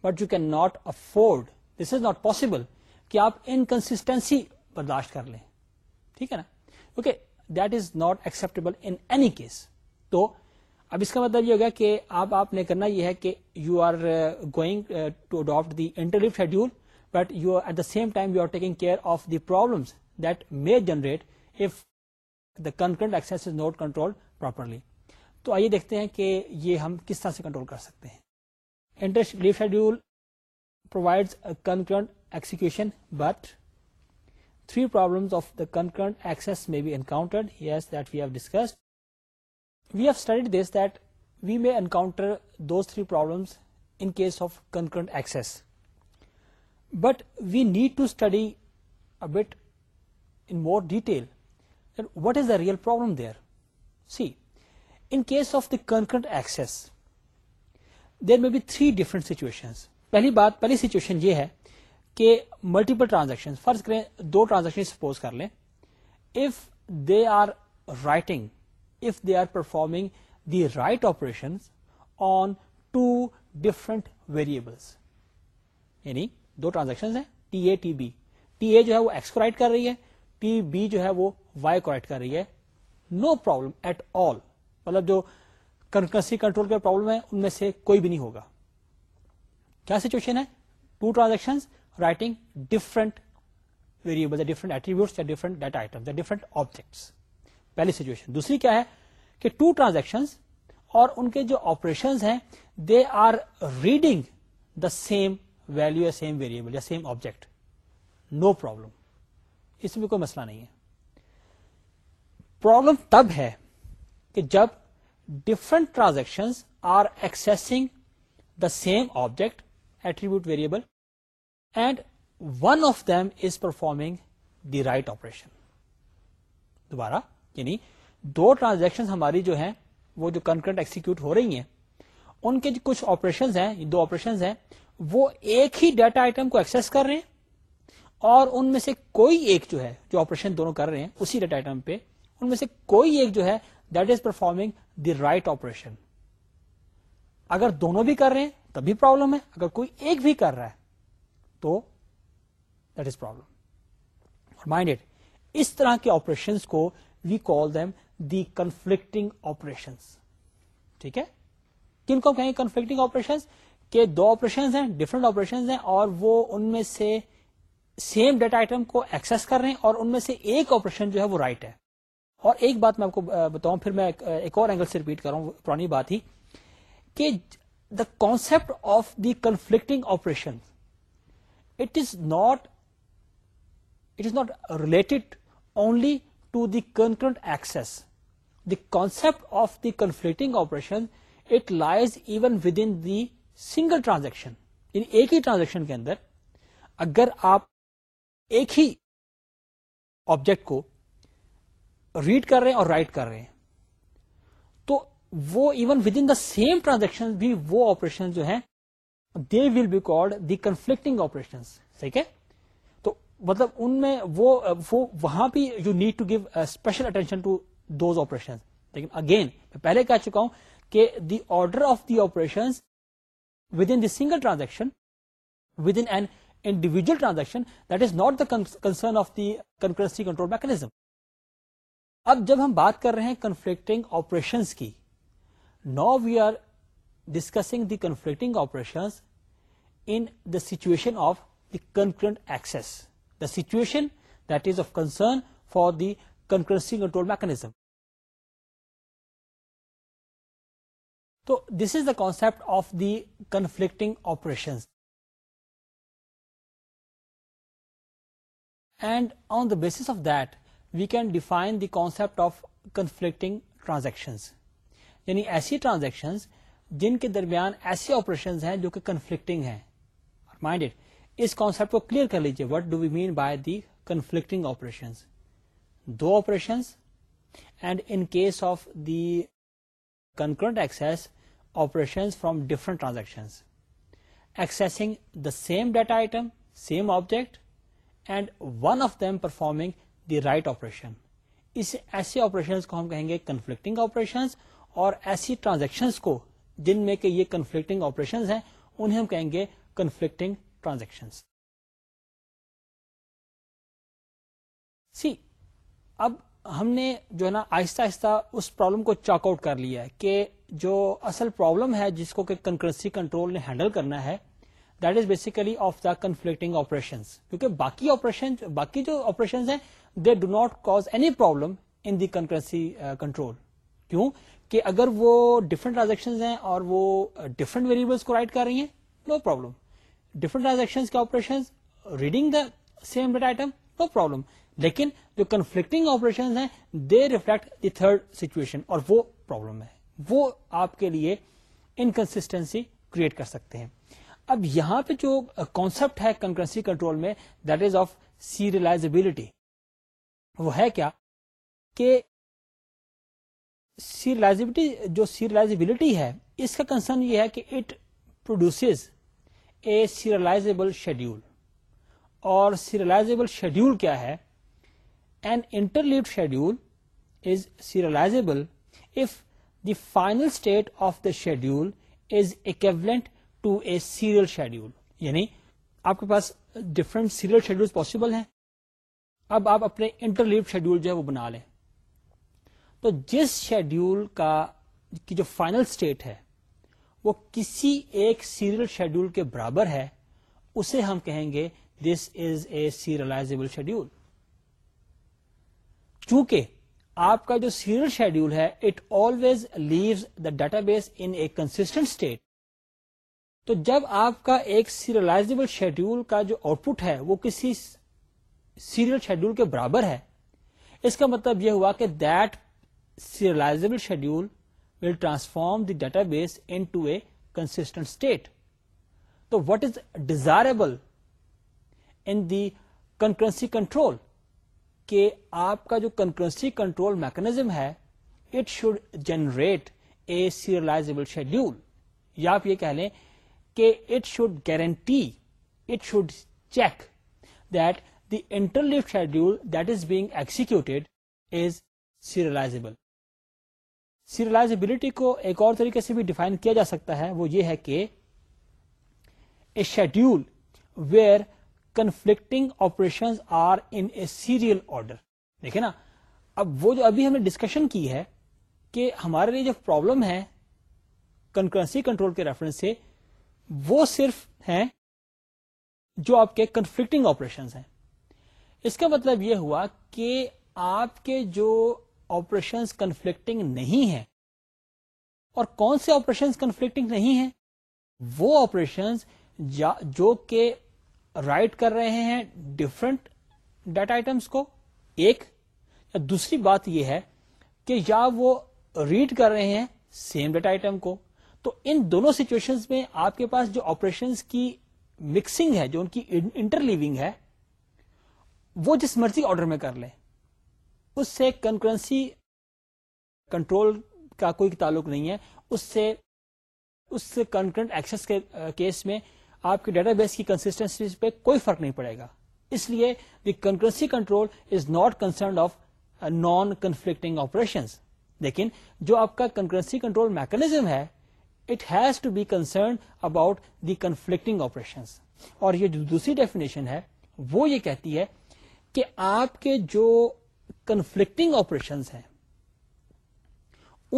but you can not afford this is not possible کہ آپ انکنسٹینسی برداشت کر لیں ٹھیک ہے نا okay that is not acceptable in any case تو اب اس کا مطلب یہ ہوگا کہ اب آپ نے کرنا یہ ہے کہ you are going to adopt the interleave schedule but you at the same time you are taking care of the problem that may generate if the concurrent is not control properly تو آئیے دیکھتے ہیں کہ یہ ہم کس طرح سے کنٹرول کر سکتے ہیں interleave schedule provide concurrent execution but three problems of the concurrent access میں encounter those three purse of concurrent access but we need to study اب in more detail what is the real problem there see in case of the concurrent access there may be three different situation situation یہ ہے کہ ملٹیپل ٹرانزیکشن فرض کریں دو ٹرانزیکشن سپوز کر لیں if they are writing if they are performing the write operation on two different variables یعنی دو ٹرانزیکشن ہیں T A T B T A جو ہے وہ ایکس کو رائٹ کر رہی ہے ٹی بی جو ہے وہ وائی کو رائٹ کر رہی ہے نو پرابلم ایٹ آل مطلب جو کسی کنٹرول کا پرابلم ہے ان میں سے کوئی بھی نہیں ہوگا کیا سچویشن ہے two transaction writing different variable different attributes یا different data item different objects پہلی سچویشن دوسری کیا ہے کہ ٹو ٹرانزیکشن اور ان کے جو آپریشن ہیں they are reading the same value a same variable یا سیم آبجیکٹ نو پرابلم اس میں کوئی مسئلہ نہیں ہے پرابلم تب ہے کہ جب different transaction are accessing the same object attribute variable and one of them is performing the write operation دوبارہ یعنی دو ٹرانزیکشن ہماری جو ہیں وہ جو کنکرنٹ ایکسیکیوٹ ہو رہی ہیں ان کے جو کچھ آپریشن ہیں دو آپریشن ہیں وہ ایک ہی ڈیٹا آئٹم کو ایکسس کر رہے ہیں اور ان میں سے کوئی ایک جو ہے جو آپریشن دونوں کر رہے ہیں اسی ڈیٹا آئٹم پہ ان میں سے کوئی ایک جو ہے that is performing the write operation اگر دونوں بھی کر رہے ہیں تب بھی پرابلم ہے اگر کوئی ایک بھی کر رہا ہے تو دیٹ از پرابلم اٹ اس طرح کے آپریشنس کو we call them the conflicting operation ٹھیک ہے کن کو کہیں کنفلکٹنگ آپریشن کے دو آپریشن ہیں ڈفرنٹ آپریشن ہیں اور وہ ان میں سے سیم ڈیٹا آئٹم کو ایکس کر رہے ہیں اور ان میں سے ایک آپریشن جو ہے وہ رائٹ ہے اور ایک بات میں آپ کو بتاؤں پھر میں ایک اور اینگل سے ریپیٹ کر رہا ہوں پرانی بات ہی کہ the concept of the conflicting operation it is not related only to the concurrent access the concept of the conflicting operation it lies even within دیگر ٹرانزیکشن ان ایک ہی ٹرانزیکشن کے اندر اگر آپ ایک ہی آبجیکٹ کو ریڈ کر رہے ہیں اور رائٹ کر رہے ہیں تو وہ even within the same transaction بھی وہ آپریشن جو ہیں they will be called the conflicting operation ٹھیک ہے تو مطلب ان میں وہ, وہ وہاں بھی you need to give special attention to those operation لیکن اگین میں پہلے کہہ چکا ہوں کہ the order of the operation within the single transaction within an individual transaction that is not the concern of the concurrency control mechanism اب جب ہم بات کر رہے ہیں کنفلکٹنگ آپریشن کی now we are discussing the conflicting operations in the situation of the concurrent access the situation that is of concern for the concurrency control mechanism تو this is the concept of the conflicting operations and on the basis of that we can define the concept of conflicting transactions یعنی ایسی ٹرانزیکشن جن کے درمیان ایسے آپریشن ہیں جو کہ کنفلکٹنگ ہیں مائنڈ اٹ اس کانسپٹ کو کلیئر کر لیجیے what do we mean by the conflicting operation do operation and in case of the concurrent access operation from different transaction accessing the same data item same object and one of them performing the write operation اس ایسے آپریشن کو ہم کہیں گے کنفلکٹنگ آپریشن اور ایسی ٹرانزیکشن کو جن میں کہ یہ کنفلکٹنگ آپریشن ہیں انہیں ہم کہیں گے کنفلکٹنگ ٹرانزیکشن سی اب ہم نے جو ہے نا آہستہ آہستہ اس پرابلم کو چاک آؤٹ کر لیا ہے کہ جو اصل پرابلم ہے جس کو کہ کنکرنسی کنٹرول نے ہینڈل کرنا ہے that is basically of the conflicting operation کیونکہ باقی آپریشن باقی جو آپریشن ہیں they do not cause any problem in the concurrency control کیوں کہ اگر وہ ڈفرنٹ ٹرانزیکشن ہیں اور وہ ڈفرنٹ uh, ویریبلس کو رائٹ کر رہی ہیں نو پرابلم ڈفرنٹ ٹرانزیکشن کے operation reading the same item no problem لیکن جو کنفلکٹنگ آپریشن ہیں they reflect the third situation اور وہ پرابلم ہے وہ آپ کے لیے انکنسٹینسی کریٹ کر سکتے ہیں اب یہاں پہ جو کانسپٹ uh, ہے کنکرنسی کنٹرول میں دیٹ از آف سیریلائزبلٹی وہ ہے کیا کہ سیریلائزبلٹی جو سیریلائزبلٹی ہے اس کا کنسرن یہ ہے کہ it produce a serializable schedule اور سیریلائزبل شیڈیول کیا ہے an interleaved schedule is serializable if the final state of the schedule is equivalent to a serial schedule یعنی آپ کے پاس ڈفرنٹ سیریل شیڈیول پاسبل ہیں اب آپ اپنے انٹرلیوڈ شیڈیول جو ہے وہ بنا لیں تو جس شیڈیول کا کی جو فائنل اسٹیٹ ہے وہ کسی ایک سیریل شیڈیول کے برابر ہے اسے ہم کہیں گے this is a serializable schedule چونکہ آپ کا جو سیریل شیڈیول ہے it always leaves the database in a consistent state تو جب آپ کا ایک سیریلائزبل شیڈیول کا جو آؤٹ پٹ ہے وہ کسی سیریل شیڈیول کے برابر ہے اس کا مطلب یہ ہوا کہ that serializable schedule will transform the database into a consistent state تو what is desirable in the concurrency control کہ آپ کا جو کنکرنسی کنٹرول میکنیزم ہے it should generate a serializable schedule یا آپ یہ کہہ لیں کہ it should guarantee it should check that the interleaved schedule that is being executed is serializable serializability کو ایک اور طریقے سے بھی ڈیفائن کیا جا سکتا ہے وہ یہ ہے کہ a schedule where conflicting operation are in serial order دیکھے نا اب وہ جو ابھی ہم نے ڈسکشن کی ہے کہ ہمارے لیے جو پرابلم ہے کنکرنسی کنٹرول کے ریفرنس سے وہ صرف ہیں جو آپ کے کنفلکٹنگ آپریشن ہیں اس کا مطلب یہ ہوا کہ آپ کے جو آپریشنس کنفلکٹنگ نہیں ہے اور کون سے آپریشن کنفلکٹنگ نہیں ہے وہ آپریشن جو کہ رائٹ کر رہے ہیں ڈفرنٹ ڈیٹا آئٹمس کو ایک یا دوسری بات یہ ہے کہ یا وہ ریڈ کر رہے ہیں سیم ڈیٹا آئٹم کو تو ان دونوں سچویشن میں آپ کے پاس جو آپریشن کی مکسنگ ہے جو ان کی انٹرلیونگ ہے وہ جس مرضی آرڈر میں کر لیں اس سے کنکرنسی کنٹرول کا کوئی تعلق نہیں ہے اس سے اس کنکرنٹ ایکسس کے کیس میں آپ کے ڈیٹا بیس کی کنسٹنسی پہ کوئی فرق نہیں پڑے گا اس لیے the concurrency control is not concerned of non conflicting operation لیکن جو آپ کا کنکرنسی کنٹرول میکنیزم ہے it has to be concerned about the conflicting operation اور یہ جو دوسری ڈیفینیشن ہے وہ یہ کہتی ہے کہ آپ کے جو کنفلکٹنگ آپریشن ہیں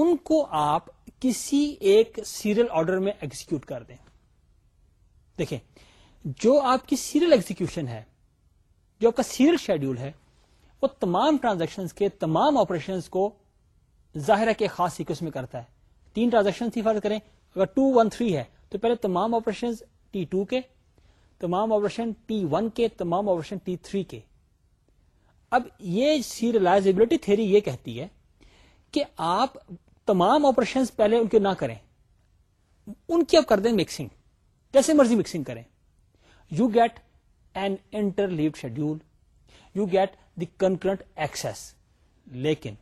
ان کو آپ کسی ایک سیریل آرڈر میں ایگزیکیوٹ کر دیں دیکھیں جو آپ کی سیریل ایگزیکشن ہے جو آپ کا سیریل شیڈیول ہے وہ تمام ٹرانزیکشن کے تمام آپریشن کو ظاہر کے خاص سیکوس میں کرتا ہے تین ٹرانزیکشن ہی فرض کریں اگر ٹو ون تھری ہے تو پہلے تمام آپریشن ٹی ٹو کے تمام آپریشن ٹی ون کے تمام آپریشن ٹی تھری کے اب یہ سیریلائزبلٹی تھیری یہ کہتی ہے کہ آپ تمام آپریشن پہلے ان کے نہ کریں ان کی آپ کر دیں مکسنگ جیسے مرضی مکسنگ کریں you get an interleave schedule you get the concurrent access لیکن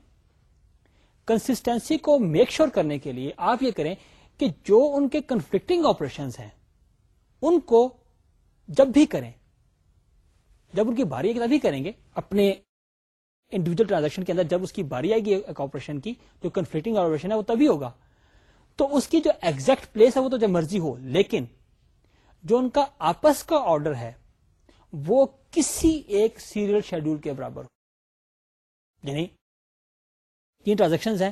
کنسٹینسی کو میک شور sure کرنے کے لیے آپ یہ کریں کہ جو ان کے کنفلکٹنگ آپریشن ہیں ان کو جب بھی کریں جب ان کی باری کریں گے اپنے انڈیویجل ٹرانزیکشن کے اندر جب اس کی باری آئے گی ایک آپریشن کی جو کنفلکٹنگ آپریشن ہے وہ تبھی ہوگا تو اس کی جو ایگزیکٹ پلیس ہے وہ تو جب مرضی ہو لیکن جو ان کا آپس کا آرڈر ہے وہ کسی ایک سیریل شیڈول کے برابر ہو یعنی ٹرانزیکشن ہیں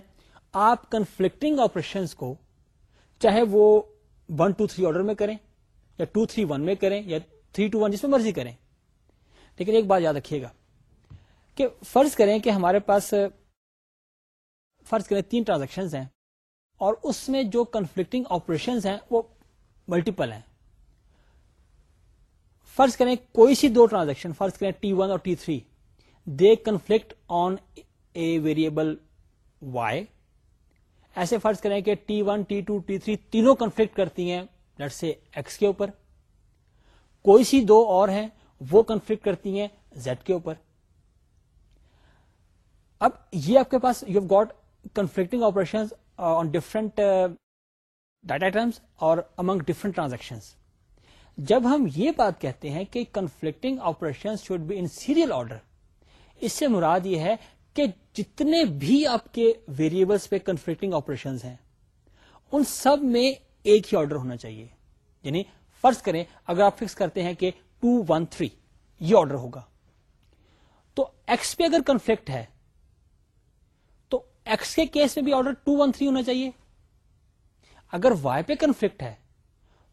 آپ کنفلکٹنگ آپریشن کو چاہے وہ ون ٹو تھری آرڈر میں کریں یا ٹو تھری ون میں کریں یا تھری ٹو ون جس میں مرضی کریں لیکن ایک بات یاد رکھیے گا کہ فرض کریں کہ ہمارے پاس فرض کریں تین ٹرانزیکشن ہیں اور اس میں جو کنفلکٹنگ آپریشن ہیں وہ ملٹیپل ہیں فرض کریں کوئی سی دو ٹرانزیکشن فرض کریں ٹی ون اور T three they conflict on a variable Y ایسے فرض کریں کہ T one T two T three تینوں کنفلکٹ کرتی ہیں لٹ سے ایکس کے اوپر کوئی سی دو اور ہیں وہ کنفلکٹ کرتی ہیں زیڈ کے اوپر اب یہ آپ کے پاس you have got conflicting operation on different data items اور امنگ ڈفرنٹ ٹرانزیکشن جب ہم یہ بات کہتے ہیں کہ conflicting operation should be in serial order اس سے مراد یہ ہے کہ جتنے بھی آپ کے ویریبلس پہ کنفلکٹنگ آپریشن ہیں ان سب میں ایک ہی آرڈر ہونا چاہیے یعنی فرض کریں اگر آپ فکس کرتے ہیں کہ ٹو ون تھری یہ آرڈر ہوگا تو ایکس پہ اگر کنفلکٹ ہے تو ایکس کے کیس میں بھی آرڈر ٹو ون تھری ہونا چاہیے اگر وائی پہ کنفلکٹ ہے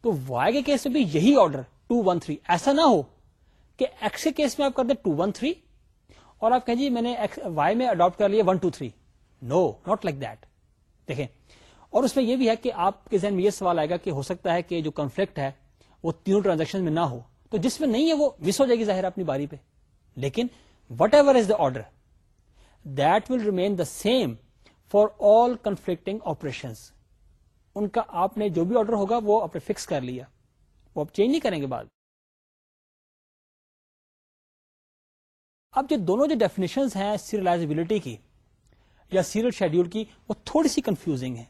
تو وائی کے کیس میں بھی یہی آرڈر ٹو ون تھری ایسا نہ ہو کہ ایکس کے کیس میں آپ کر دیں ٹو ون تھری اور آپ کہیں جی میں نے وائی میں اڈاپٹ کر لیا one two three no not like that دیکھیں اور اس میں یہ بھی ہے کہ آپ کے ذہن میں یہ سوال آئے گا کہ ہو سکتا ہے کہ جو کنفلکٹ ہے وہ تینوں ٹرانزیکشن میں نہ ہو تو جس میں نہیں ہے وہ مس ہو جائے گی ظاہر اپنی باری پہ لیکن whatever is the order that will remain the same for all conflicting operation ان کا آپ نے جو بھی آرڈر ہوگا وہ آپ نے فکس کر لیا وہ آپ چینج نہیں کریں گے بعد اب جو دونوں جو ڈیفینیشن ہیں سیریلائزبلٹی کی یا سیریل شیڈیول کی وہ تھوڑی سی کنفیوزنگ ہے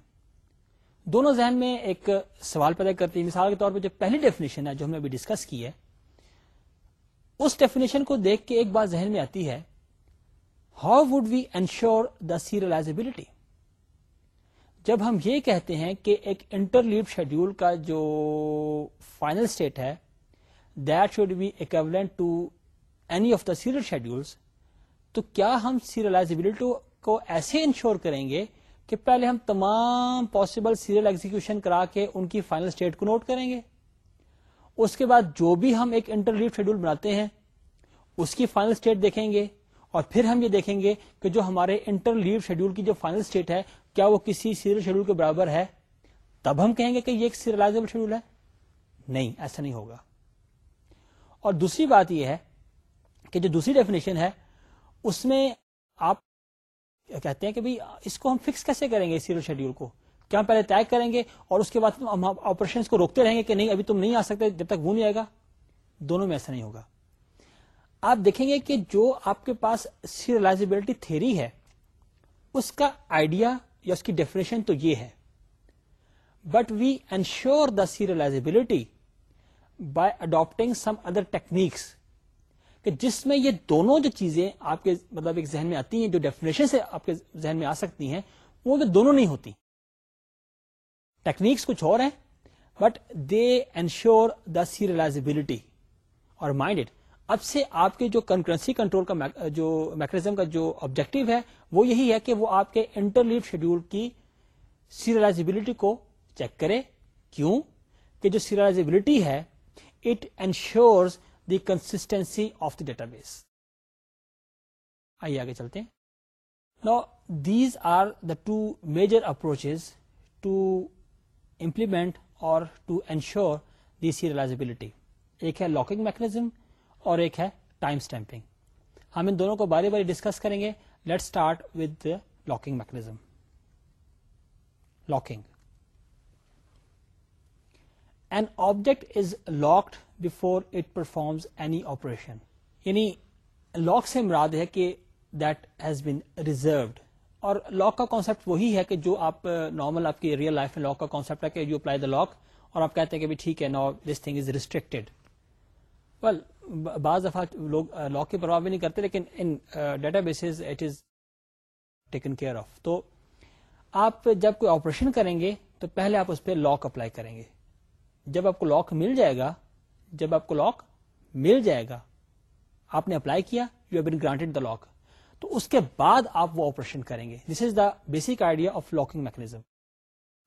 دونوں ذہن میں ایک سوال پیدا کرتی ہے مثال کے طور پہ جو پہلی ڈیفینیشن ہے جو ہم نے ابھی ڈسکس کی ہے اس ڈیفینیشن کو دیکھ کے ایک بات ذہن میں آتی ہے how would we ensure the serializability جب ہم یہ کہتے ہیں کہ ایک انٹر لیب شیڈیول کا جو فائنل اسٹیٹ ہے that should be equivalent to any of the serial schedule تو کیا ہم سیریلائزبلٹی کو ایسے انشور کریں گے کہ پہلے ہم تمام پاسبل سیریل ایگزیکشن کرا کے ان کی فائنل اسٹیٹ کو نوٹ کریں گے اس کے بعد جو بھی ہم ایک انٹر لیو شیڈول بناتے ہیں اس کی فائنل اسٹیٹ دیکھیں گے اور پھر ہم یہ دیکھیں گے کہ جو ہمارے انٹر لیو ہے کیا وہ کسی سیریل شیڈیول کے برابر ہے تب ہم کہیں گے کہ یہ ایک سیریلائزبل شیڈیول ہے نہیں ایسا نہیں ہوگا اور دوسری بات یہ ہے کہ جو دوسری ڈیفینیشن ہے اس میں آپ کہتے ہیں کہ بھائی اس کو ہم فکس کیسے کریں گے سیریل شیڈیول کو ہم پہلے طے کریں گے اور اس کے بعد ہم آپریشن کو روکتے رہیں گے کہ نہیں ابھی تم نہیں آ سکتے جب تک وہ نہیں آئے گا دونوں میں ایسا نہیں ہوگا آپ دیکھیں گے کہ جو آپ کے پاس سیریلائزبلٹی تھیری ہے اس کا آئیڈیا یا اس کی ڈیفینیشن تو یہ ہے but we ensure the serializability by adapting some other techniques کہ جس میں یہ دونوں جو چیزیں آپ کے مطلب ایک ذہن میں آتی ہیں جو ڈیفینیشن سے آپ کے ذہن میں آ سکتی ہیں وہ دونوں نہیں ہوتی ٹیکنیکس کچھ اور ہیں but they ensure the serializability اور مائنڈیڈ اب سے آپ کے جو کنکرنسی کنٹرول کا جو میکنیزم کا جو آبجیکٹو ہے وہ یہی ہے کہ وہ آپ کے انٹر لیو شیڈیول کی سیریلائزبلٹی کو چیک کرے کیوں کہ جو سیریلائزبلٹی ہے it ensures the consistency of the database آئیے آگے چلتے ہیں now these are the two major approach to implement اور ٹو انشور دی سیریلائزبلٹی ایک ہے لاکنگ میکنیزم اور ایک ہے ٹائم اسٹمپنگ ہم ان دونوں کو باری باری ڈسکس کریں گے let start with locking mechanism locking an object is locked before it performs any operation یعنی لاک سے مراد ہے کہ دیٹ ہیز بین ریزروڈ اور لاک کا کانسیپٹ وہی ہے کہ جو آپ نارمل آپ کی ریئل لائف میں لاک کا کانسیپٹ ہے کہ یو اپلائی دا لاک اور آپ کہتے ہیں کہ ٹھیک ہے نا this thing is restricted well بعض دفعہ لوگ لاک کی پرواہ بھی نہیں کرتے لیکن in databases it is taken care of تو آپ جب کوئی آپریشن کریں گے تو پہلے آپ اس پہ لاک اپلائی کریں گے جب آپ کو لاک مل جائے گا جب آپ کو لاک مل جائے گا آپ نے اپلائی کیا you have been granted the lock تو اس کے بعد آپ وہ آپریشن کریں گے this is the basic idea of locking mechanism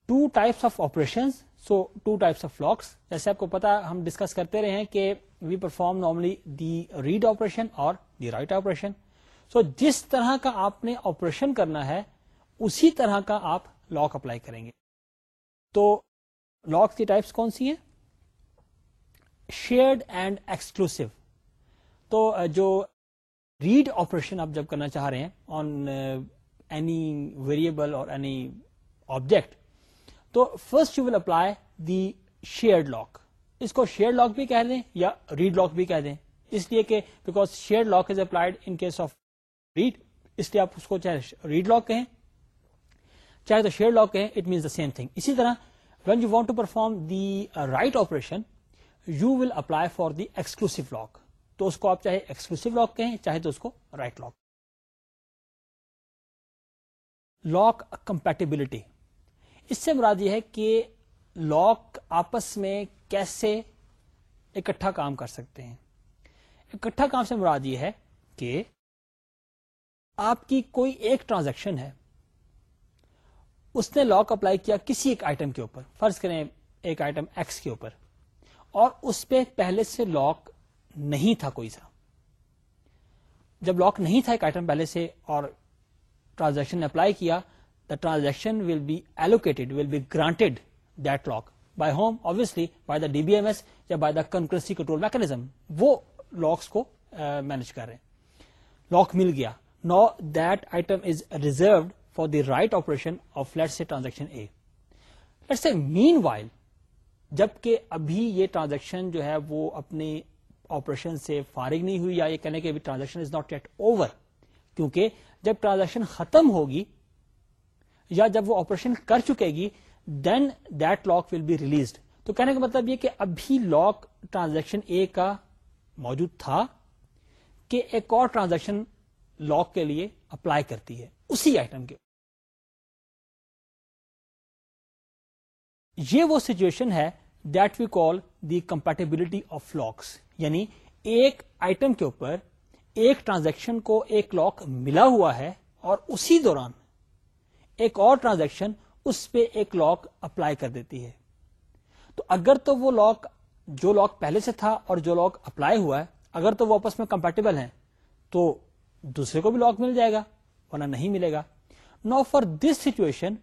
two types of operation so two types of locks جیسے آپ کو پتا ہم ڈسکس کرتے رہے ہیں کہ we perform normally the read operation اور دی رائٹ آپریشن سو جس طرح کا آپ نے آپریشن کرنا ہے اسی طرح کا آپ لاک اپلائی کریں گے تو لاک کی ٹائپس کون سی ہیں شیئرڈ اینڈ ایکسکلوسو تو جو ریڈ آپریشن آپ جب کرنا چاہ رہے ہیں آن اینی ویریبل اور اینی آبجیکٹ تو first you will apply the shared lock اس کو شیئر لاک بھی کہہ دیں یا ریڈ لاک بھی کہہ دیں اس لیے کہ because share lock is applied in case of read اس لیے آپ اس کو چاہے ریڈ لاک کہیں چاہے تو شیئر لاک کہیں it means the same thing اسی طرح when you want to perform the write operation you will apply for the exclusive lock تو اس کو آپ چاہے ایکسکلوسو لاک کہیں چاہے تو اس کو رائٹ لاک لاک کمپیٹیبلٹی اس سے مراد یہ ہے کہ لاک آپس میں کیسے اکٹھا کام کر سکتے ہیں اکٹھا کام سے مراد یہ ہے کہ آپ کی کوئی ایک ٹرانزیکشن ہے اس نے لاک اپلائی کیا کسی ایک آئٹم کے اوپر فرض کریں ایک آئٹم ایکس کے اوپر اور اس پہ پہلے سے لاک نہیں تھا کوئی سا جب لاک نہیں تھا ایک آئٹم پہلے سے اور ٹرانزیکشن نے اپلائی کیا the transaction will be allocated will be granted that lock by whom obviously by the D B M S یا بائی دا کنٹرول میکنیزم وہ لاکس کو مینج uh, کر رہے ہیں لاک مل گیا now that item is reserved for the write operation of say transaction A let say meanwhile جبکہ ابھی یہ ٹرانزیکشن جو ہے وہ اپنے آپریشن سے فارغ نہیں ہوئی یا یہ کہنے transaction is not yet over کیونکہ جب ٹرانزیکشن ختم ہوگی یا جب وہ آپریشن کر چکے گی then that lock will be released تو کہنے کا مطلب یہ کہ ابھی لاک ٹرانزیکشن اے کا موجود تھا کہ ایک اور ٹرانزیکشن لاک کے لیے اپلائی کرتی ہے اسی آئٹم کے یہ وہ سچویشن ہے that we call the compatibility of locks یعنی ایک آئٹم کے اوپر ایک ٹرانزیکشن کو ایک لاک ملا ہوا ہے اور اسی دوران ایک اور ٹرانزیکشن اس پہ ایک لاک اپلائی کر دیتی ہے تو اگر تو وہ لاک جو لاک پہلے سے تھا اور جو لاک اپلائی ہوا ہے اگر تو وہ آپس میں کمپیٹیبل ہیں تو دوسرے کو بھی لاک مل جائے گا ورنہ نہیں ملے گا now for this situation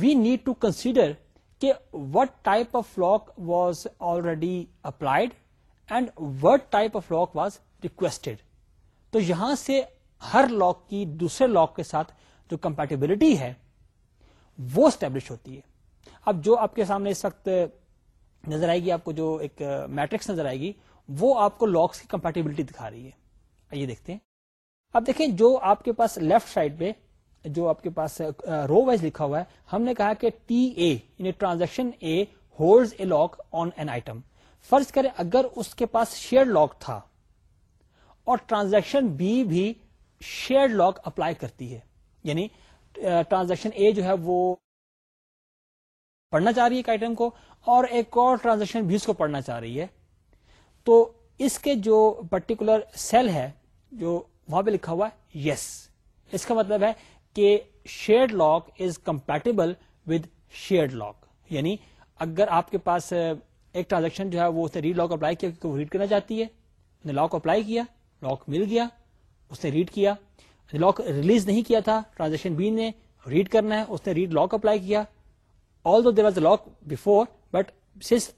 we need to consider کہ what type of lock was already applied and type of lock was تو یہاں سے ہر لاک کی دوسرے لاک کے ساتھ جو کمپیٹیبلٹی ہے وہ اسٹیبلش ہوتی ہے اب جو آپ کے سامنے اس وقت نظر آئے گی آپ کو جو ایک میٹرکس نظر آئے گی وہ آپ کو لاکس کی کمپیٹیبلٹی دکھا رہی ہے یہ دیکھتے ہیں اب دیکھیں جو آپ کے پاس لیفٹ سائڈ پہ جو آپ کے پاس رو وائز لکھا ہوا ہے ہم نے کہا کہ ٹی اے یعنی transaction A a lock on an item فرض کرے اگر اس کے پاس شیئر لاک تھا اور ٹرانزیکشن بی بھی شیئر لاک اپلائی کرتی ہے یعنی ٹرانزیکشن اے جو ہے وہ پڑھنا چاہ رہی ہے آئٹم کو اور ایک اور ٹرانزیکشن بھی اس کو پڑھنا چاہ رہی ہے تو اس کے جو پرٹیکولر سیل ہے جو وہاں پہ لکھا ہوا ہے یس اس کا مطلب ہے کہ share lock is compatible with share lock یعنی اگر آپ کے پاس ایک ٹرانزیکشن جو ہے وہ ریڈ لاک اپلائی کیا کیونکہ وہ ریڈ کرنا چاہتی ہے اس نے لاک اپلائی کیا لاک مل گیا اس نے ریڈ کیا لاک ریلیز نہیں کیا تھا ٹرانزیکشن بی نے ریڈ کرنا ہے اس نے ریڈ لاک اپلائی کیا although there was lock before but since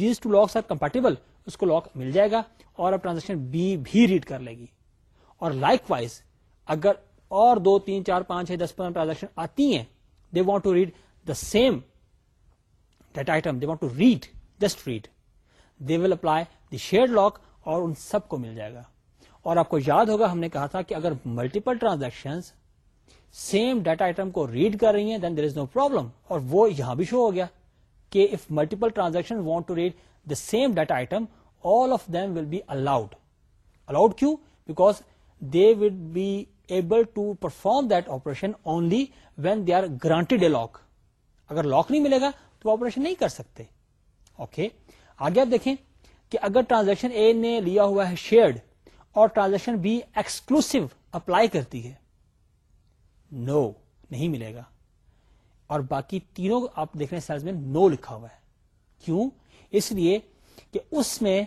these two locks are compatible اس کو لاک مل جائے گا اور اب ٹرانزیکشن بی بھی ریڈ کر لے گی اور لائک وائز اگر اور دو تین چار پانچ چھ دس پندرہ ٹرانزیکشن آتی ہیں they want to read the same data item they want to read just read they will apply the share lock اور ان سب کو مل جائے گا اور آپ کو یاد ہوگا ہم نے کہا تھا کہ اگر multiple transaction same data item کو ریڈ کر رہی ہیں then there is no problem اور وہ یہاں بھی شو ہو گیا کہ if multiple transaction want to read the same data item all of them will be allowed allowed کیوں because they would be able to perform that operation only when they are granted a lock اگر لاک نہیں ملے گا تو آپریشن نہیں کر سکتے اوکے آگے آپ دیکھیں کہ اگر ٹرانزیکشن اے نے لیا ہوا ہے شیئرڈ اور ٹرانزیکشن بی ایکسکلوسو اپلائی کرتی ہے نو نہیں ملے گا اور باقی تینوں آپ دیکھ رہے ہیں سیلز میں نو لکھا ہوا ہے کیوں اس لیے کہ اس میں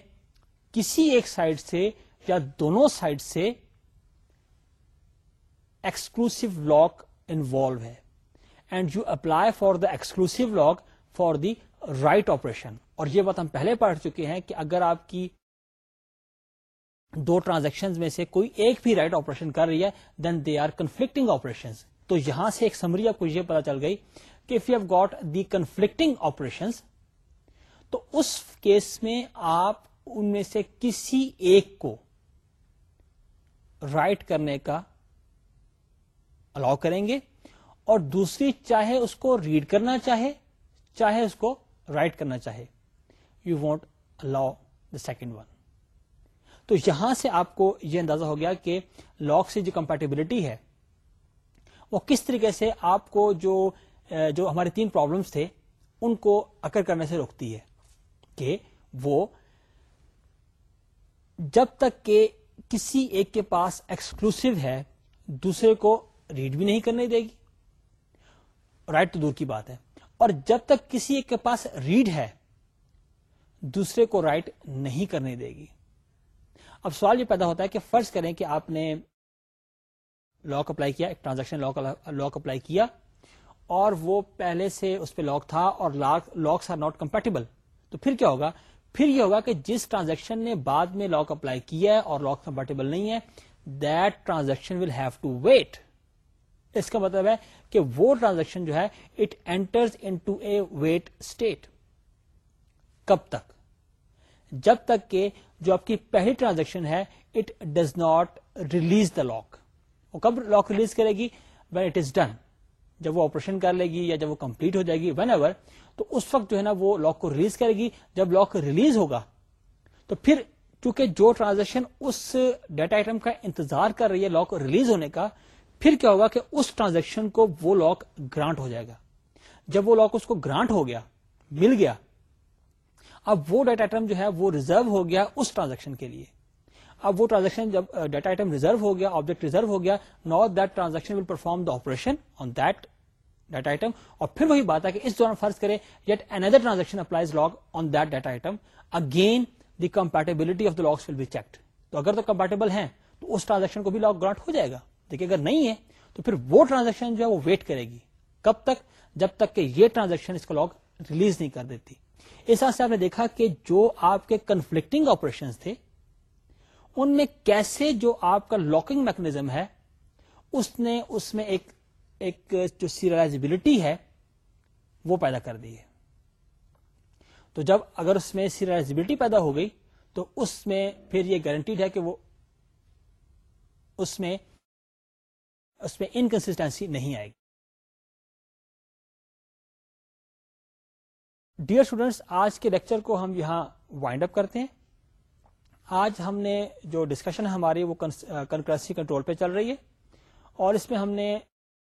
کسی ایک سائڈ سے یا دونوں سائڈ سے ایکسکلوسو لاک انوالو ہے and you apply for the exclusive lock for the write operation اور یہ بات ہم پہلے پڑھ چکے ہیں کہ اگر آپ کی دو ٹرانزیکشن میں سے کوئی ایک بھی رائٹ آپریشن کر رہی ہے then they are conflicting operation تو یہاں سے ایک سمری آپ کو یہ پتا چل گئی کہ if you have got the conflicting operation تو اس کیس میں آپ ان میں سے کسی ایک کو رائٹ کرنے کا الاؤ کریں گے اور دوسری چاہے اس کو ریڈ کرنا چاہے چاہے اس کو رائٹ کرنا چاہے یو وانٹ لا دا سیکنڈ ون تو یہاں سے آپ کو یہ اندازہ ہو گیا کہ لاک سے جو کمپیٹیبلٹی ہے وہ کس طریقے سے آپ کو جو جو ہمارے تین پرابلمس تھے ان کو اکر کرنے سے روکتی ہے کہ وہ جب تک کہ کسی ایک کے پاس ایکسکلوسو ہے دوسرے کو ریڈ بھی نہیں کرنے دے گی رائٹ تو دور کی بات ہے اور جب تک کسی ایک کے پاس ریڈ ہے دوسرے کو رائٹ نہیں کرنے دے گی اب سوال یہ پیدا ہوتا ہے کہ فرض کریں کہ آپ نے لاک اپلائی کیا ایک ٹرانزیکشن لاک اپلائی کیا اور وہ پہلے سے اس پہ لاک تھا اور لاک آر ناٹ کمپیٹیبل تو پھر کیا ہوگا پھر یہ ہوگا کہ جس ٹرانزیکشن نے بعد میں لاک اپلائی کیا ہے اور لاک کمپیٹیبل نہیں ہے that transaction will have to wait اس کا مطلب ہے کہ وہ ٹرانزیکشن جو ہے it enters into a wait state کب تک جب تک کہ جو آپ کی پہلی ٹرانزیکشن ہے it does not release the lock وہ کب لاک ریلیز کرے گی وین اٹ از ڈن جب وہ آپریشن کر لے گی یا جب وہ کمپلیٹ ہو جائے گی وین ایور تو اس وقت جو ہے نا وہ لاک کو ریلیز کرے گی جب لاک ریلیز ہوگا تو پھر چونکہ جو ٹرانزیکشن اس ڈیٹا آئٹم کا انتظار کر رہی ہے لاک ریلیز ہونے کا پھر کیا ہوگا کہ اس ٹرانزیکشن کو وہ لاک گرانٹ ہو جائے گا جب وہ لاک اس کو گرانٹ ہو گیا مل گیا اب وہ ڈیٹا آئٹم جو ہے وہ ریزرو ہو گیا اس ٹرانزیکشن کے لیے اب وہ ٹرانزیکشن جب ڈیٹا آئٹم ریزرو ہو گیا آبجیکٹ ریزرو ہو گیا that transaction will perform the operation on that data item اور پھر وہی بات ہے کہ اس دوران فرض کرے yet another transaction lock on that data item again the compatibility of the locks will be checked تو اگر تو کمپیٹیبل ہے تو اس ٹرانزیکشن کو بھی لاگ گرانٹ ہو جائے گا دیکھیے اگر نہیں ہے تو پھر وہ ٹرانزیکشن جو ہے وہ ویٹ کرے گی کب تک جب تک کہ یہ ٹرانزیکشن اس کو لاگ ریلیز نہیں کر دیتی اس سے آپ نے دیکھا کہ جو آپ کے کنفلکٹنگ آپریشن تھے ان میں کیسے جو آپ کا لاکنگ میکنیزم ہے اس نے اس میں ایک ایک جو سیریلائزبلٹی ہے وہ پیدا کر دی ہے تو جب اگر اس میں سیریلائزبلٹی پیدا ہو گئی تو اس میں پھر یہ گارنٹیڈ ہے کہ وہ اس اس میں میں انکنسٹینسی نہیں آئے گی ڈیئر اسٹوڈینٹس آج کے لیکچر کو ہم یہاں وائنڈ اپ کرتے ہیں آج ہم نے جو ڈسکشن ہماری وہ کنکرنسی کنٹرول پہ چل رہی ہے اور اس میں ہم نے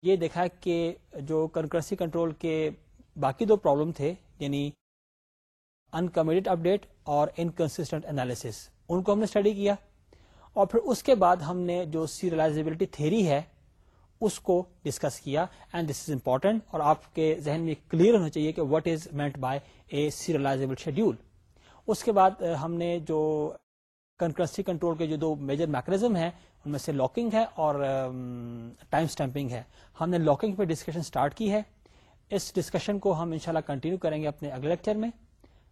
یہ دیکھا کہ جو کنکرنسی کنٹرول کے باقی دو پرابلم تھے یعنی اپ اپڈیٹ اور انکنسٹنٹ انالیس ان کو ہم نے اسٹڈی کیا اور پھر اس کے بعد ہم نے جو سیریلائزبلٹی تھیری ہے اس کو ڈسکس کیا اینڈ دس از امپورٹنٹ اور آپ کے ذہن میں کلیئر ہونا چاہیے کہ what is meant by a serializable schedule اس کے بعد ہم نے جو کنکرنسی کنٹرول کے جو دو میجر میکنیزم ہیں ان میں سے لاکنگ ہے اور ٹائم اسٹمپنگ ہے ہم نے لاکنگ پہ ڈسکشن اسٹارٹ کی ہے اس ڈسکشن کو ہم انشاءاللہ کنٹینیو کریں گے اپنے اگلے لیکچر میں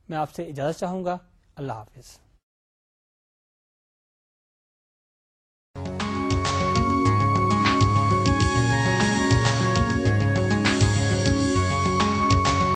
میں آپ سے اجازت چاہوں گا اللہ حافظ